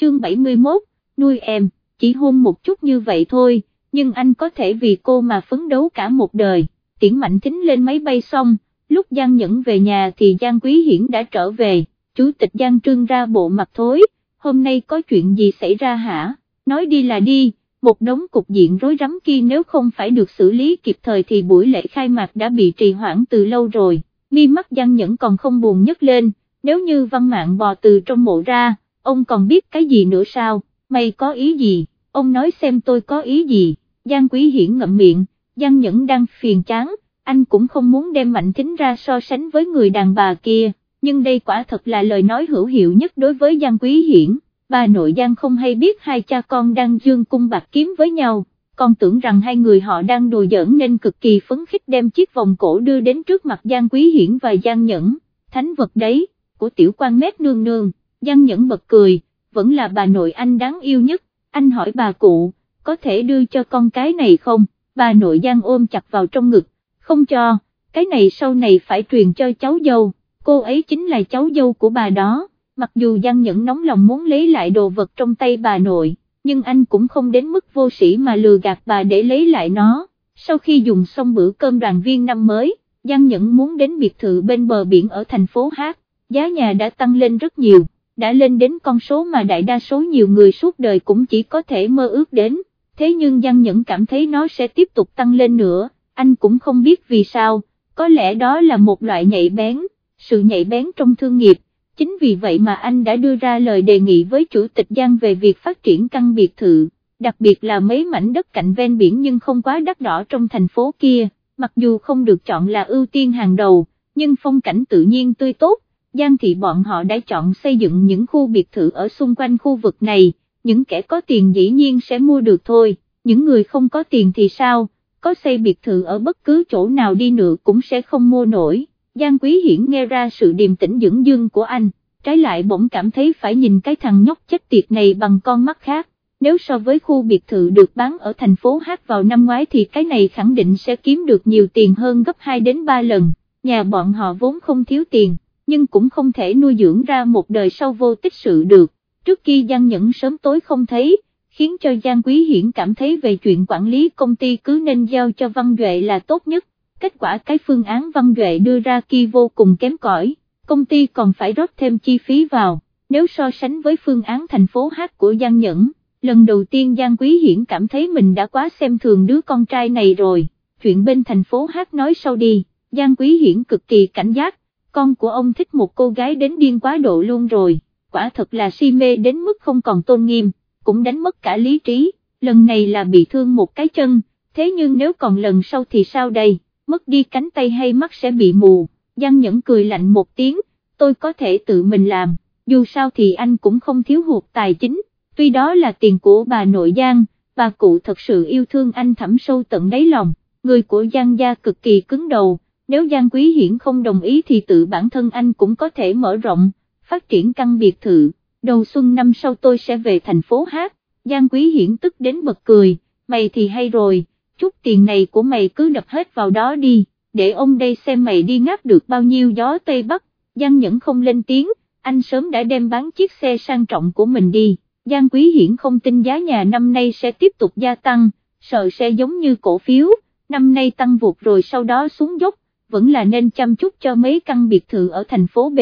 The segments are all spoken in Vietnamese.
chương 71, nuôi em, chỉ hôn một chút như vậy thôi, nhưng anh có thể vì cô mà phấn đấu cả một đời, tiễn mạnh thính lên máy bay xong, lúc Giang Nhẫn về nhà thì Giang Quý Hiển đã trở về, chủ tịch Giang Trương ra bộ mặt thối, hôm nay có chuyện gì xảy ra hả, nói đi là đi, một đống cục diện rối rắm kia nếu không phải được xử lý kịp thời thì buổi lễ khai mạc đã bị trì hoãn từ lâu rồi, mi mắt Giang Nhẫn còn không buồn nhấc lên, nếu như văn mạng bò từ trong mộ ra, ông còn biết cái gì nữa sao, mày có ý gì, ông nói xem tôi có ý gì, Giang Quý Hiển ngậm miệng, Giang Nhẫn đang phiền chán, anh cũng không muốn đem Mạnh Thính ra so sánh với người đàn bà kia, nhưng đây quả thật là lời nói hữu hiệu nhất đối với Giang Quý Hiển, bà nội Giang không hay biết hai cha con đang dương cung bạc kiếm với nhau, con tưởng rằng hai người họ đang đùa giỡn nên cực kỳ phấn khích đem chiếc vòng cổ đưa đến trước mặt Giang Quý Hiển và Giang Nhẫn, thánh vật đấy, của tiểu quan mét nương nương, Giang Nhẫn bật cười, vẫn là bà nội anh đáng yêu nhất, anh hỏi bà cụ, có thể đưa cho con cái này không, bà nội Giang ôm chặt vào trong ngực, không cho, cái này sau này phải truyền cho cháu dâu, cô ấy chính là cháu dâu của bà đó, mặc dù Giang Nhẫn nóng lòng muốn lấy lại đồ vật trong tay bà nội, nhưng anh cũng không đến mức vô sĩ mà lừa gạt bà để lấy lại nó, sau khi dùng xong bữa cơm đoàn viên năm mới, Giang Nhẫn muốn đến biệt thự bên bờ biển ở thành phố Hát, giá nhà đã tăng lên rất nhiều, đã lên đến con số mà đại đa số nhiều người suốt đời cũng chỉ có thể mơ ước đến, thế nhưng Giang Nhẫn cảm thấy nó sẽ tiếp tục tăng lên nữa anh cũng không biết vì sao, có lẽ đó là một loại nhạy bén, sự nhạy bén trong thương nghiệp, chính vì vậy mà anh đã đưa ra lời đề nghị với chủ tịch Giang về việc phát triển căn biệt thự, đặc biệt là mấy mảnh đất cạnh ven biển nhưng không quá đắt đỏ trong thành phố kia, mặc dù không được chọn là ưu tiên hàng đầu, nhưng phong cảnh tự nhiên tươi tốt, Giang thị bọn họ đã chọn xây dựng những khu biệt thự ở xung quanh khu vực này, những kẻ có tiền dĩ nhiên sẽ mua được thôi, những người không có tiền thì sao? có xây biệt thự ở bất cứ chỗ nào đi nữa cũng sẽ không mua nổi. Giang Quý Hiển nghe ra sự điềm tĩnh dưỡng dương của anh, trái lại bỗng cảm thấy phải nhìn cái thằng nhóc chết tiệt này bằng con mắt khác, nếu so với khu biệt thự được bán ở thành phố Hát vào năm ngoái thì cái này khẳng định sẽ kiếm được nhiều tiền hơn gấp 2 đến 3 lần, nhà bọn họ vốn không thiếu tiền, nhưng cũng không thể nuôi dưỡng ra một đời sau vô tích sự được, trước khi Giang Nhẫn sớm tối không thấy, khiến cho Giang Quý Hiển cảm thấy về chuyện quản lý công ty cứ nên giao cho Văn Duệ là tốt nhất, kết quả cái phương án Văn Duệ đưa ra kia vô cùng kém cỏi, công ty còn phải rót thêm chi phí vào, nếu so sánh với phương án thành phố Hát của Giang Nhẫn, lần đầu tiên Giang Quý Hiển cảm thấy mình đã quá xem thường đứa con trai này rồi, chuyện bên thành phố Hát nói sau đi, Giang Quý Hiển cực kỳ cảnh giác, con của ông thích một cô gái đến điên quá độ luôn rồi, quả thật là si mê đến mức không còn tôn nghiêm cũng đánh mất cả lý trí, lần này là bị thương một cái chân, thế nhưng nếu còn lần sau thì sao đây, mất đi cánh tay hay mắt sẽ bị mù, Giang Nhẫn cười lạnh một tiếng, tôi có thể tự mình làm, dù sao thì anh cũng không thiếu hụt tài chính, tuy đó là tiền của bà nội Giang, bà cụ thật sự yêu thương anh thẳm sâu tận đáy lòng, người của Giang gia cực kỳ cứng đầu, nếu Giang Quý Hiển không đồng ý thì tự bản thân anh cũng có thể mở rộng, phát triển căn biệt thự. Đầu xuân năm sau tôi sẽ về thành phố hát, Giang Quý Hiển tức đến bật cười, mày thì hay rồi, chút tiền này của mày cứ đập hết vào đó đi, để ông đây xem mày đi ngáp được bao nhiêu gió Tây Bắc, Giang Nhẫn không lên tiếng, anh sớm đã đem bán chiếc xe sang trọng của mình đi, Giang Quý Hiển không tin giá nhà năm nay sẽ tiếp tục gia tăng, sợ sẽ giống như cổ phiếu, năm nay tăng vụt rồi sau đó xuống dốc, vẫn là nên chăm chút cho mấy căn biệt thự ở thành phố B.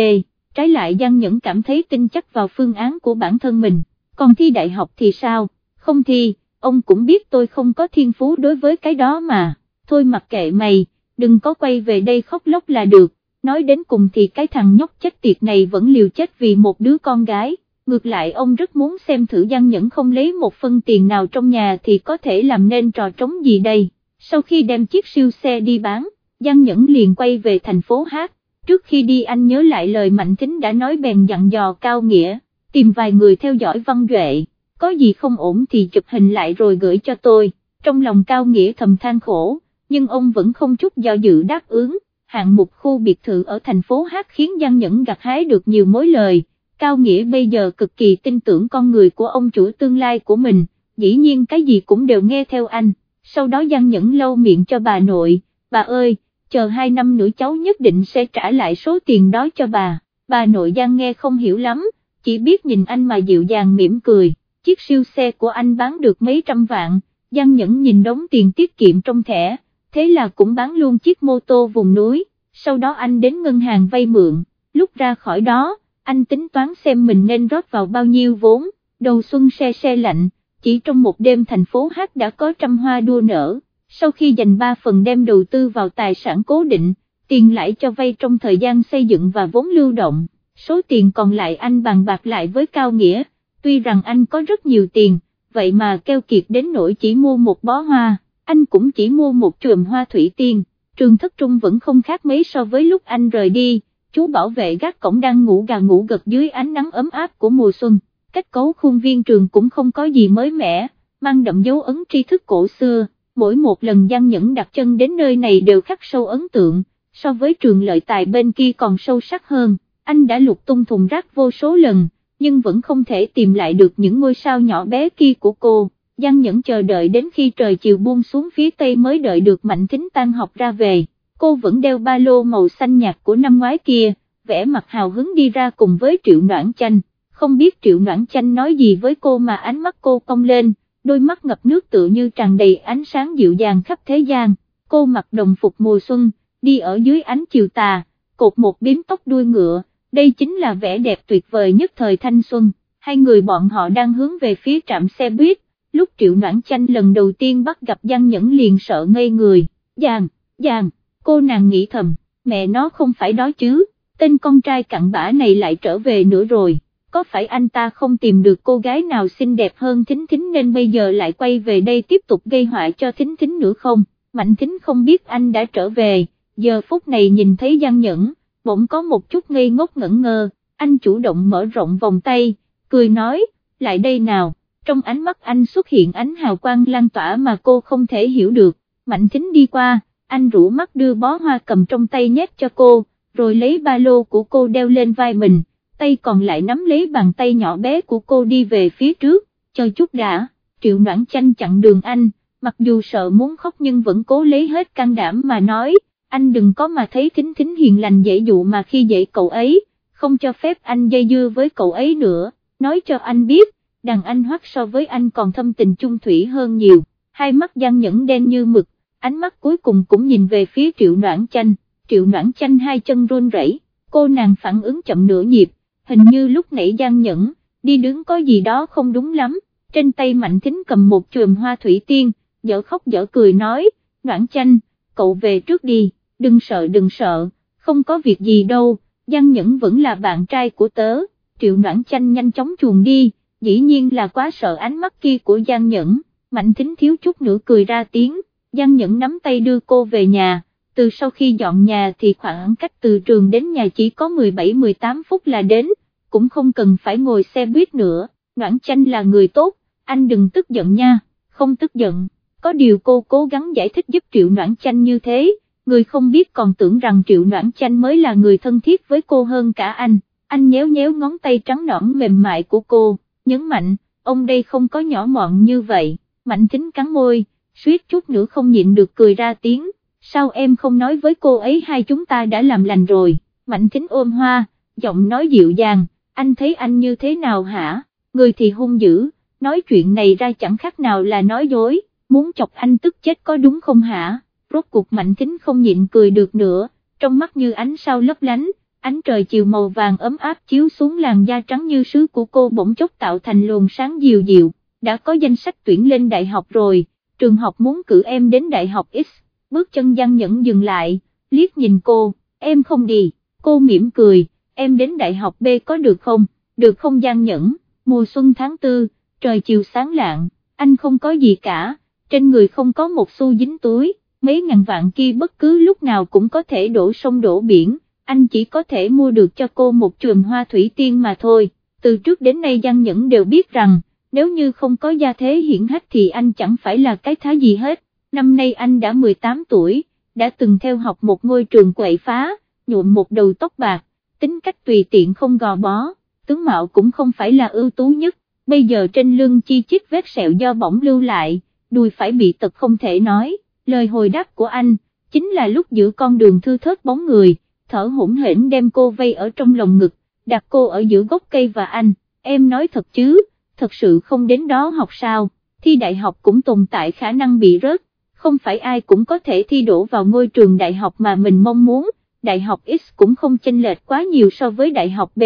Trái lại Giang Nhẫn cảm thấy tin chắc vào phương án của bản thân mình, còn thi đại học thì sao, không thi, ông cũng biết tôi không có thiên phú đối với cái đó mà, thôi mặc kệ mày, đừng có quay về đây khóc lóc là được, nói đến cùng thì cái thằng nhóc chết tiệt này vẫn liều chết vì một đứa con gái, ngược lại ông rất muốn xem thử Giang Nhẫn không lấy một phân tiền nào trong nhà thì có thể làm nên trò trống gì đây, sau khi đem chiếc siêu xe đi bán, Giang Nhẫn liền quay về thành phố Hát trước khi đi anh nhớ lại lời Mạnh Thính đã nói bèn dặn dò Cao Nghĩa, tìm vài người theo dõi Văn Duệ, có gì không ổn thì chụp hình lại rồi gửi cho tôi, trong lòng Cao Nghĩa thầm than khổ, nhưng ông vẫn không chút do dự đáp ứng, hạng mục khu biệt thự ở thành phố Hát khiến Giang Nhẫn gặt hái được nhiều mối lời, Cao Nghĩa bây giờ cực kỳ tin tưởng con người của ông chủ tương lai của mình, dĩ nhiên cái gì cũng đều nghe theo anh, sau đó Giang Nhẫn lâu miệng cho bà nội, bà ơi, chờ hai năm nữa cháu nhất định sẽ trả lại số tiền đó cho bà, bà nội Giang nghe không hiểu lắm, chỉ biết nhìn anh mà dịu dàng mỉm cười, chiếc siêu xe của anh bán được mấy trăm vạn, Giang Nhẫn nhìn đống tiền tiết kiệm trong thẻ, thế là cũng bán luôn chiếc mô tô vùng núi, sau đó anh đến ngân hàng vay mượn, lúc ra khỏi đó, anh tính toán xem mình nên rót vào bao nhiêu vốn, đầu xuân xe xe lạnh, chỉ trong một đêm thành phố Hát đã có trăm hoa đua nở, sau khi dành 3 phần đem đầu tư vào tài sản cố định, tiền lãi cho vay trong thời gian xây dựng và vốn lưu động, số tiền còn lại anh bàn bạc lại với Cao Nghĩa, tuy rằng anh có rất nhiều tiền, vậy mà keo kiệt đến nỗi chỉ mua một bó hoa, anh cũng chỉ mua một chùm hoa thủy tiên, trường thất trung vẫn không khác mấy so với lúc anh rời đi, chú bảo vệ gác cổng đang ngủ gà ngủ gật dưới ánh nắng ấm áp của mùa xuân, cách cấu khuôn viên trường cũng không có gì mới mẻ, mang đậm dấu ấn tri thức cổ xưa, mỗi một lần Giang Nhẫn đặt chân đến nơi này đều khắc sâu ấn tượng, so với trường lợi tài bên kia còn sâu sắc hơn, anh đã lục tung thùng rác vô số lần, nhưng vẫn không thể tìm lại được những ngôi sao nhỏ bé kia của cô. Giang Nhẫn chờ đợi đến khi trời chiều buông xuống phía tây mới đợi được Mạnh Thính tan học ra về, cô vẫn đeo ba lô màu xanh nhạt của năm ngoái kia, vẽ mặt hào hứng đi ra cùng với Triệu Noãn Chanh, không biết Triệu Noãn Chanh nói gì với cô mà ánh mắt cô cong lên, đôi mắt ngập nước tựa như tràn đầy ánh sáng dịu dàng khắp thế gian, cô mặc đồng phục mùa xuân, đi ở dưới ánh chiều tà, cột một biếm tóc đuôi ngựa, đây chính là vẻ đẹp tuyệt vời nhất thời thanh xuân, hai người bọn họ đang hướng về phía trạm xe buýt, lúc triệu noãn chanh lần đầu tiên bắt gặp Giang Nhẫn liền sợ ngây người, Giang, Giang, cô nàng nghĩ thầm, mẹ nó không phải đó chứ, tên con trai cặn bã này lại trở về nữa rồi, có phải anh ta không tìm được cô gái nào xinh đẹp hơn Thính Thính nên bây giờ lại quay về đây tiếp tục gây họa cho Thính Thính nữa không, Mạnh Thính không biết anh đã trở về, giờ phút này nhìn thấy Giang Nhẫn, bỗng có một chút ngây ngốc ngẩn ngơ, anh chủ động mở rộng vòng tay, cười nói, lại đây nào, trong ánh mắt anh xuất hiện ánh hào quang lan tỏa mà cô không thể hiểu được, mạnh thính đi qua, anh rủ mắt đưa bó hoa cầm trong tay nhét cho cô, rồi lấy ba lô của cô đeo lên vai mình, tay còn lại nắm lấy bàn tay nhỏ bé của cô đi về phía trước, cho chút đã, triệu noãn chanh chặn đường anh, mặc dù sợ muốn khóc nhưng vẫn cố lấy hết can đảm mà nói, anh đừng có mà thấy thính thính hiền lành dễ dụ mà khi dạy cậu ấy, không cho phép anh dây dưa với cậu ấy nữa, nói cho anh biết, đàn anh hoắc so với anh còn thâm tình chung thủy hơn nhiều, hai mắt gian nhẫn đen như mực, ánh mắt cuối cùng cũng nhìn về phía triệu noãn chanh, triệu noãn chanh hai chân run rẩy, cô nàng phản ứng chậm nửa nhịp, hình như lúc nãy gian nhẫn, đi đứng có gì đó không đúng lắm, trên tay mạnh thính cầm một chùm hoa thủy tiên, dở khóc dở cười nói, noãn chanh, cậu về trước đi đừng sợ đừng sợ, không có việc gì đâu, Giang Nhẫn vẫn là bạn trai của tớ, Triệu Noãn Chanh nhanh chóng chuồn đi, dĩ nhiên là quá sợ ánh mắt kia của Giang Nhẫn, Mạnh Thính thiếu chút nữa cười ra tiếng, Giang Nhẫn nắm tay đưa cô về nhà, từ sau khi dọn nhà thì khoảng cách từ trường đến nhà chỉ có 17-18 phút là đến, cũng không cần phải ngồi xe buýt nữa, Noãn Chanh là người tốt, anh đừng tức giận nha, không tức giận, có điều cô cố gắng giải thích giúp Triệu Noãn Chanh như thế người không biết còn tưởng rằng Triệu Noãn Chanh mới là người thân thiết với cô hơn cả anh, anh nhéo nhéo ngón tay trắng nõn mềm mại của cô, nhấn mạnh, ông đây không có nhỏ mọn như vậy, mạnh tính cắn môi, suýt chút nữa không nhịn được cười ra tiếng, sao em không nói với cô ấy hai chúng ta đã làm lành rồi, mạnh Kính ôm hoa, giọng nói dịu dàng, anh thấy anh như thế nào hả, người thì hung dữ, nói chuyện này ra chẳng khác nào là nói dối, muốn chọc anh tức chết có đúng không hả? rốt cuộc mạnh kính không nhịn cười được nữa, trong mắt như ánh sao lấp lánh, ánh trời chiều màu vàng ấm áp chiếu xuống làn da trắng như sứ của cô bỗng chốc tạo thành luồng sáng dịu dịu, đã có danh sách tuyển lên đại học rồi, trường học muốn cử em đến đại học X, bước chân Giang Nhẫn dừng lại, liếc nhìn cô, em không đi, cô mỉm cười, em đến đại học B có được không, được không Giang Nhẫn, mùa xuân tháng tư, trời chiều sáng lạng, anh không có gì cả, trên người không có một xu dính túi mấy ngàn vạn kia bất cứ lúc nào cũng có thể đổ sông đổ biển, anh chỉ có thể mua được cho cô một chùm hoa thủy tiên mà thôi, từ trước đến nay Giang Nhẫn đều biết rằng, nếu như không có gia thế hiển hách thì anh chẳng phải là cái thá gì hết, năm nay anh đã 18 tuổi, đã từng theo học một ngôi trường quậy phá, nhuộm một đầu tóc bạc, tính cách tùy tiện không gò bó, tướng mạo cũng không phải là ưu tú nhất, bây giờ trên lưng chi chít vết sẹo do bỏng lưu lại, đùi phải bị tật không thể nói lời hồi đáp của anh, chính là lúc giữa con đường thư thớt bóng người, thở hỗn hển đem cô vây ở trong lòng ngực, đặt cô ở giữa gốc cây và anh, em nói thật chứ, thật sự không đến đó học sao, thi đại học cũng tồn tại khả năng bị rớt, không phải ai cũng có thể thi đổ vào ngôi trường đại học mà mình mong muốn, đại học X cũng không chênh lệch quá nhiều so với đại học B,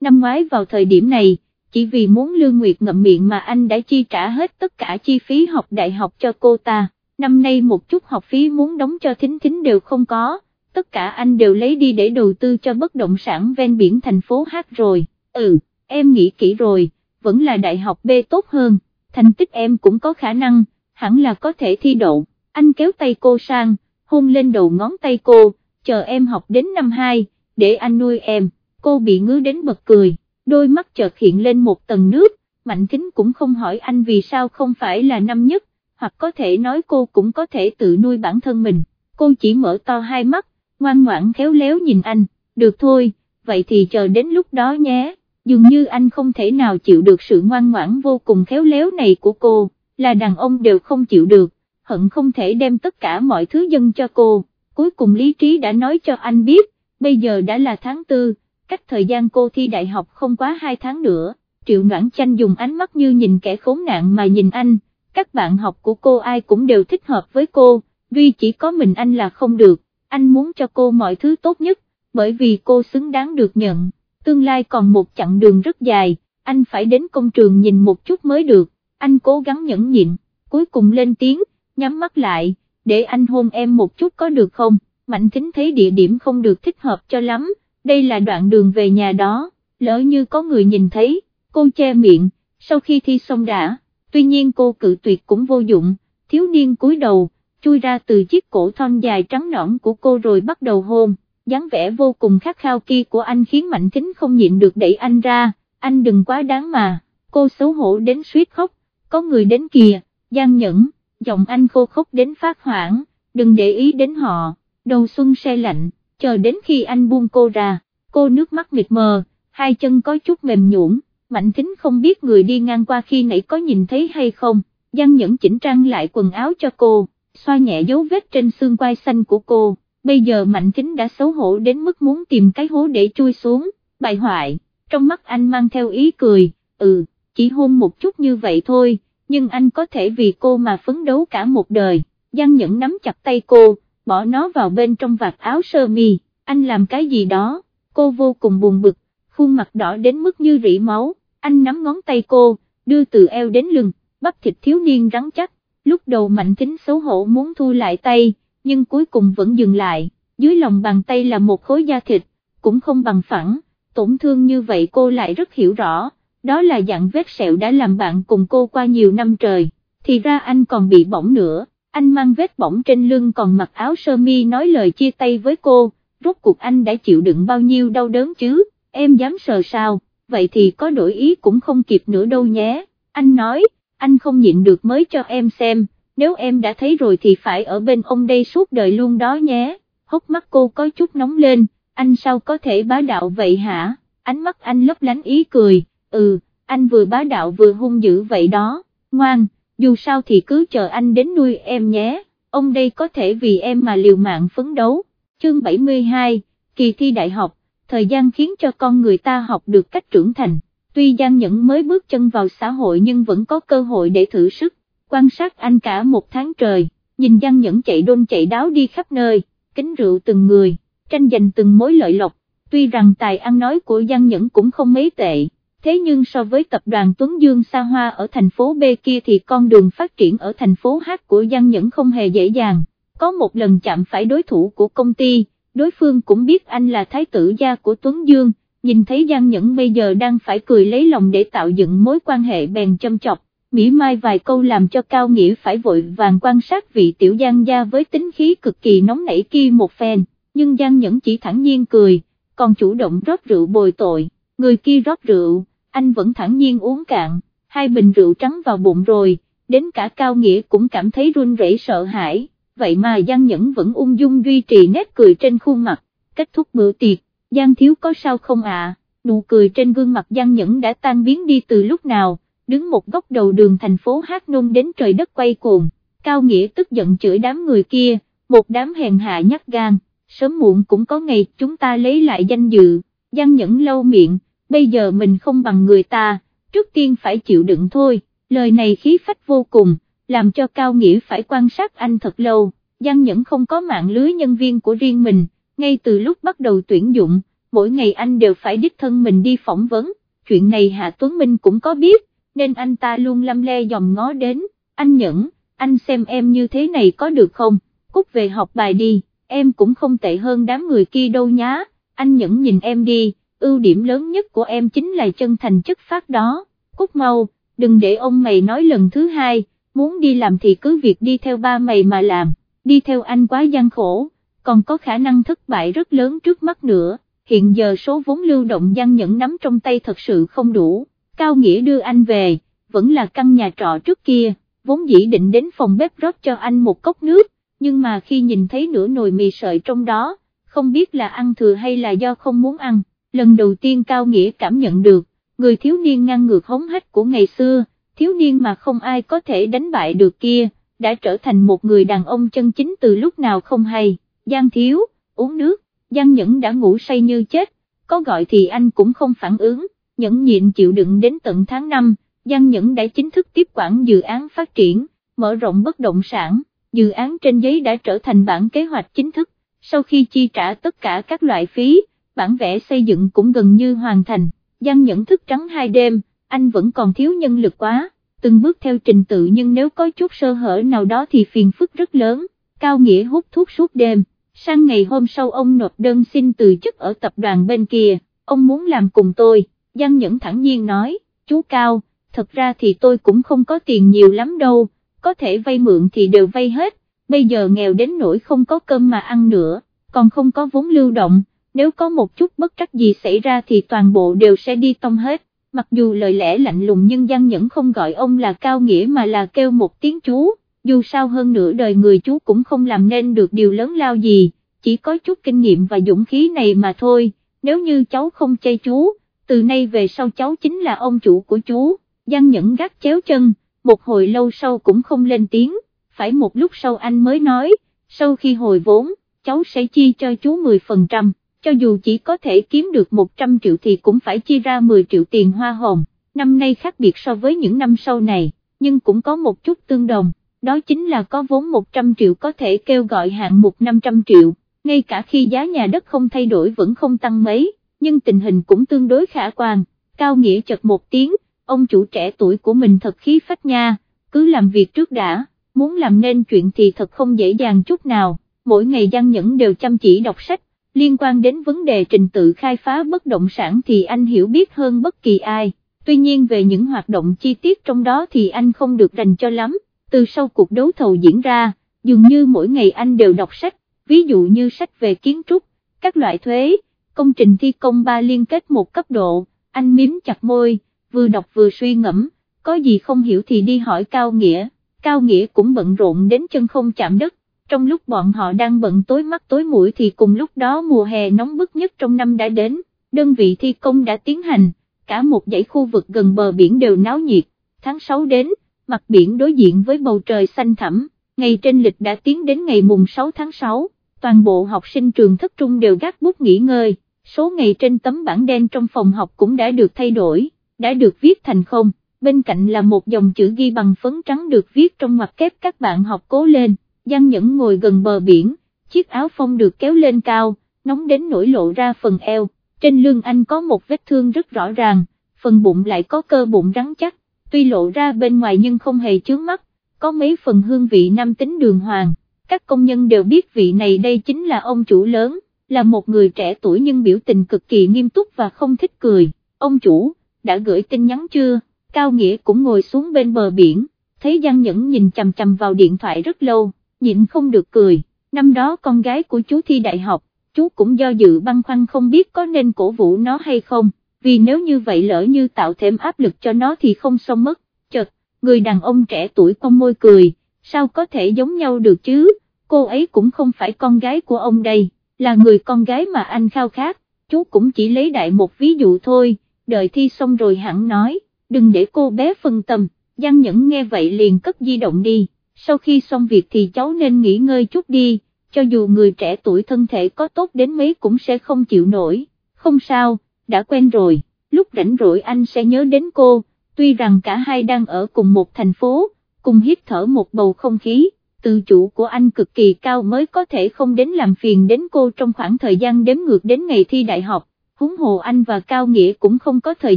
năm ngoái vào thời điểm này, chỉ vì muốn Lương Nguyệt ngậm miệng mà anh đã chi trả hết tất cả chi phí học đại học cho cô ta, năm nay một chút học phí muốn đóng cho thính thính đều không có, tất cả anh đều lấy đi để đầu tư cho bất động sản ven biển thành phố H rồi, ừ, em nghĩ kỹ rồi, vẫn là đại học B tốt hơn, thành tích em cũng có khả năng, hẳn là có thể thi đậu, anh kéo tay cô sang, hôn lên đầu ngón tay cô, chờ em học đến năm 2, để anh nuôi em, cô bị ngứa đến bật cười đôi mắt chợt hiện lên một tầng nước, Mạnh Kính cũng không hỏi anh vì sao không phải là năm nhất, hoặc có thể nói cô cũng có thể tự nuôi bản thân mình, cô chỉ mở to hai mắt, ngoan ngoãn khéo léo nhìn anh, được thôi, vậy thì chờ đến lúc đó nhé, dường như anh không thể nào chịu được sự ngoan ngoãn vô cùng khéo léo này của cô, là đàn ông đều không chịu được, hận không thể đem tất cả mọi thứ dân cho cô, cuối cùng lý trí đã nói cho anh biết, bây giờ đã là tháng tư cách thời gian cô thi đại học không quá 2 tháng nữa, Triệu Noãn Chanh dùng ánh mắt như nhìn kẻ khốn nạn mà nhìn anh, các bạn học của cô ai cũng đều thích hợp với cô, duy chỉ có mình anh là không được, anh muốn cho cô mọi thứ tốt nhất, bởi vì cô xứng đáng được nhận, tương lai còn một chặng đường rất dài, anh phải đến công trường nhìn một chút mới được, anh cố gắng nhẫn nhịn, cuối cùng lên tiếng, nhắm mắt lại, để anh hôn em một chút có được không, Mạnh Thính thấy địa điểm không được thích hợp cho lắm, đây là đoạn đường về nhà đó, lỡ như có người nhìn thấy, cô che miệng, sau khi thi xong đã, tuy nhiên cô cự tuyệt cũng vô dụng, thiếu niên cúi đầu, chui ra từ chiếc cổ thon dài trắng nõn của cô rồi bắt đầu hôn, dáng vẻ vô cùng khát khao kia của anh khiến Mạnh Thính không nhịn được đẩy anh ra, anh đừng quá đáng mà, cô xấu hổ đến suýt khóc, có người đến kìa, gian nhẫn, giọng anh khô khốc đến phát hoảng, đừng để ý đến họ, đầu xuân xe lạnh, chờ đến khi anh buông cô ra, cô nước mắt mịt mờ, hai chân có chút mềm nhũn, Mạnh Thính không biết người đi ngang qua khi nãy có nhìn thấy hay không, Giang Nhẫn chỉnh trang lại quần áo cho cô, xoa nhẹ dấu vết trên xương quai xanh của cô, bây giờ Mạnh Thính đã xấu hổ đến mức muốn tìm cái hố để chui xuống, Bại hoại, trong mắt anh mang theo ý cười, ừ, chỉ hôn một chút như vậy thôi, nhưng anh có thể vì cô mà phấn đấu cả một đời, Giang Nhẫn nắm chặt tay cô, bỏ nó vào bên trong vạt áo sơ mi, anh làm cái gì đó, cô vô cùng buồn bực, khuôn mặt đỏ đến mức như rỉ máu, anh nắm ngón tay cô, đưa từ eo đến lưng, bắp thịt thiếu niên rắn chắc, lúc đầu mạnh tính xấu hổ muốn thu lại tay, nhưng cuối cùng vẫn dừng lại, dưới lòng bàn tay là một khối da thịt, cũng không bằng phẳng, tổn thương như vậy cô lại rất hiểu rõ, đó là dạng vết sẹo đã làm bạn cùng cô qua nhiều năm trời, thì ra anh còn bị bỏng nữa. Anh mang vết bỏng trên lưng còn mặc áo sơ mi nói lời chia tay với cô, rốt cuộc anh đã chịu đựng bao nhiêu đau đớn chứ, em dám sờ sao, vậy thì có đổi ý cũng không kịp nữa đâu nhé, anh nói, anh không nhịn được mới cho em xem, nếu em đã thấy rồi thì phải ở bên ông đây suốt đời luôn đó nhé, hốc mắt cô có chút nóng lên, anh sao có thể bá đạo vậy hả, ánh mắt anh lấp lánh ý cười, ừ, anh vừa bá đạo vừa hung dữ vậy đó, ngoan dù sao thì cứ chờ anh đến nuôi em nhé, ông đây có thể vì em mà liều mạng phấn đấu. Chương 72, kỳ thi đại học, thời gian khiến cho con người ta học được cách trưởng thành, tuy Giang Nhẫn mới bước chân vào xã hội nhưng vẫn có cơ hội để thử sức, quan sát anh cả một tháng trời, nhìn Giang Nhẫn chạy đôn chạy đáo đi khắp nơi, kính rượu từng người, tranh giành từng mối lợi lộc, tuy rằng tài ăn nói của Giang Nhẫn cũng không mấy tệ thế nhưng so với tập đoàn Tuấn Dương xa hoa ở thành phố B kia thì con đường phát triển ở thành phố H của Giang Nhẫn không hề dễ dàng, có một lần chạm phải đối thủ của công ty, đối phương cũng biết anh là thái tử gia của Tuấn Dương, nhìn thấy Giang Nhẫn bây giờ đang phải cười lấy lòng để tạo dựng mối quan hệ bèn châm chọc, mỉa mai vài câu làm cho Cao Nghĩa phải vội vàng quan sát vị tiểu Giang gia với tính khí cực kỳ nóng nảy kia một phen, nhưng Giang Nhẫn chỉ thẳng nhiên cười, còn chủ động rót rượu bồi tội, người kia rót rượu anh vẫn thẳng nhiên uống cạn, hai bình rượu trắng vào bụng rồi, đến cả Cao Nghĩa cũng cảm thấy run rẩy sợ hãi, vậy mà Giang Nhẫn vẫn ung dung duy trì nét cười trên khuôn mặt, kết thúc bữa tiệc, Giang Thiếu có sao không ạ, nụ cười trên gương mặt Giang Nhẫn đã tan biến đi từ lúc nào, đứng một góc đầu đường thành phố hát nôn đến trời đất quay cuồng, Cao Nghĩa tức giận chửi đám người kia, một đám hèn hạ nhắc gan, sớm muộn cũng có ngày chúng ta lấy lại danh dự, Giang Nhẫn lâu miệng, bây giờ mình không bằng người ta, trước tiên phải chịu đựng thôi, lời này khí phách vô cùng, làm cho Cao Nghĩa phải quan sát anh thật lâu, Giang Nhẫn không có mạng lưới nhân viên của riêng mình, ngay từ lúc bắt đầu tuyển dụng, mỗi ngày anh đều phải đích thân mình đi phỏng vấn, chuyện này Hạ Tuấn Minh cũng có biết, nên anh ta luôn lăm le dòm ngó đến, anh Nhẫn, anh xem em như thế này có được không, cút về học bài đi, em cũng không tệ hơn đám người kia đâu nhá, anh Nhẫn nhìn em đi, ưu điểm lớn nhất của em chính là chân thành chất phát đó, cút mau, đừng để ông mày nói lần thứ hai, muốn đi làm thì cứ việc đi theo ba mày mà làm, đi theo anh quá gian khổ, còn có khả năng thất bại rất lớn trước mắt nữa, hiện giờ số vốn lưu động gian nhẫn nắm trong tay thật sự không đủ, Cao Nghĩa đưa anh về, vẫn là căn nhà trọ trước kia, vốn dĩ định đến phòng bếp rót cho anh một cốc nước, nhưng mà khi nhìn thấy nửa nồi mì sợi trong đó, không biết là ăn thừa hay là do không muốn ăn, lần đầu tiên Cao Nghĩa cảm nhận được, người thiếu niên ngăn ngược hống hách của ngày xưa, thiếu niên mà không ai có thể đánh bại được kia, đã trở thành một người đàn ông chân chính từ lúc nào không hay, Giang Thiếu, uống nước, Giang Nhẫn đã ngủ say như chết, có gọi thì anh cũng không phản ứng, nhẫn nhịn chịu đựng đến tận tháng 5, Giang Nhẫn đã chính thức tiếp quản dự án phát triển, mở rộng bất động sản, dự án trên giấy đã trở thành bản kế hoạch chính thức, sau khi chi trả tất cả các loại phí, bản vẽ xây dựng cũng gần như hoàn thành, Giang Nhẫn thức trắng hai đêm, anh vẫn còn thiếu nhân lực quá, từng bước theo trình tự nhưng nếu có chút sơ hở nào đó thì phiền phức rất lớn, Cao Nghĩa hút thuốc suốt đêm, sang ngày hôm sau ông nộp đơn xin từ chức ở tập đoàn bên kia, ông muốn làm cùng tôi, Giang Nhẫn thẳng nhiên nói, chú Cao, thật ra thì tôi cũng không có tiền nhiều lắm đâu, có thể vay mượn thì đều vay hết, bây giờ nghèo đến nỗi không có cơm mà ăn nữa, còn không có vốn lưu động, nếu có một chút bất trắc gì xảy ra thì toàn bộ đều sẽ đi tông hết, mặc dù lời lẽ lạnh lùng nhưng Giang Nhẫn không gọi ông là Cao Nghĩa mà là kêu một tiếng chú, dù sao hơn nửa đời người chú cũng không làm nên được điều lớn lao gì, chỉ có chút kinh nghiệm và dũng khí này mà thôi, nếu như cháu không chê chú, từ nay về sau cháu chính là ông chủ của chú, Giang Nhẫn gác chéo chân, một hồi lâu sau cũng không lên tiếng, phải một lúc sau anh mới nói, sau khi hồi vốn, cháu sẽ chi cho chú 10% cho dù chỉ có thể kiếm được 100 triệu thì cũng phải chi ra 10 triệu tiền hoa hồng, năm nay khác biệt so với những năm sau này, nhưng cũng có một chút tương đồng, đó chính là có vốn 100 triệu có thể kêu gọi hạng mục 500 triệu, ngay cả khi giá nhà đất không thay đổi vẫn không tăng mấy, nhưng tình hình cũng tương đối khả quan, Cao Nghĩa chật một tiếng, ông chủ trẻ tuổi của mình thật khí phách nha, cứ làm việc trước đã, muốn làm nên chuyện thì thật không dễ dàng chút nào, mỗi ngày Giang Nhẫn đều chăm chỉ đọc sách, liên quan đến vấn đề trình tự khai phá bất động sản thì anh hiểu biết hơn bất kỳ ai, tuy nhiên về những hoạt động chi tiết trong đó thì anh không được rành cho lắm, từ sau cuộc đấu thầu diễn ra, dường như mỗi ngày anh đều đọc sách, ví dụ như sách về kiến trúc, các loại thuế, công trình thi công ba liên kết một cấp độ, anh miếm chặt môi, vừa đọc vừa suy ngẫm, có gì không hiểu thì đi hỏi Cao Nghĩa, Cao Nghĩa cũng bận rộn đến chân không chạm đất, trong lúc bọn họ đang bận tối mắt tối mũi thì cùng lúc đó mùa hè nóng bức nhất trong năm đã đến, đơn vị thi công đã tiến hành, cả một dãy khu vực gần bờ biển đều náo nhiệt, tháng 6 đến, mặt biển đối diện với bầu trời xanh thẳm, ngày trên lịch đã tiến đến ngày mùng 6 tháng 6, toàn bộ học sinh trường thất trung đều gác bút nghỉ ngơi, số ngày trên tấm bảng đen trong phòng học cũng đã được thay đổi, đã được viết thành không, bên cạnh là một dòng chữ ghi bằng phấn trắng được viết trong mặt kép các bạn học cố lên. Giang Nhẫn ngồi gần bờ biển, chiếc áo phông được kéo lên cao, nóng đến nổi lộ ra phần eo, trên lưng anh có một vết thương rất rõ ràng, phần bụng lại có cơ bụng rắn chắc, tuy lộ ra bên ngoài nhưng không hề chướng mắt, có mấy phần hương vị nam tính đường hoàng, các công nhân đều biết vị này đây chính là ông chủ lớn, là một người trẻ tuổi nhưng biểu tình cực kỳ nghiêm túc và không thích cười, ông chủ, đã gửi tin nhắn chưa, Cao Nghĩa cũng ngồi xuống bên bờ biển, thấy Giang Nhẫn nhìn chằm chằm vào điện thoại rất lâu, nhịn không được cười, năm đó con gái của chú thi đại học, chú cũng do dự băn khoăn không biết có nên cổ vũ nó hay không, vì nếu như vậy lỡ như tạo thêm áp lực cho nó thì không xong mất, chật, người đàn ông trẻ tuổi con môi cười, sao có thể giống nhau được chứ, cô ấy cũng không phải con gái của ông đây, là người con gái mà anh khao khát, chú cũng chỉ lấy đại một ví dụ thôi, đợi thi xong rồi hẳn nói, đừng để cô bé phân tâm, Giang Nhẫn nghe vậy liền cất di động đi sau khi xong việc thì cháu nên nghỉ ngơi chút đi, cho dù người trẻ tuổi thân thể có tốt đến mấy cũng sẽ không chịu nổi, không sao, đã quen rồi, lúc rảnh rỗi anh sẽ nhớ đến cô, tuy rằng cả hai đang ở cùng một thành phố, cùng hít thở một bầu không khí, tự chủ của anh cực kỳ cao mới có thể không đến làm phiền đến cô trong khoảng thời gian đếm ngược đến ngày thi đại học, huống hồ anh và Cao Nghĩa cũng không có thời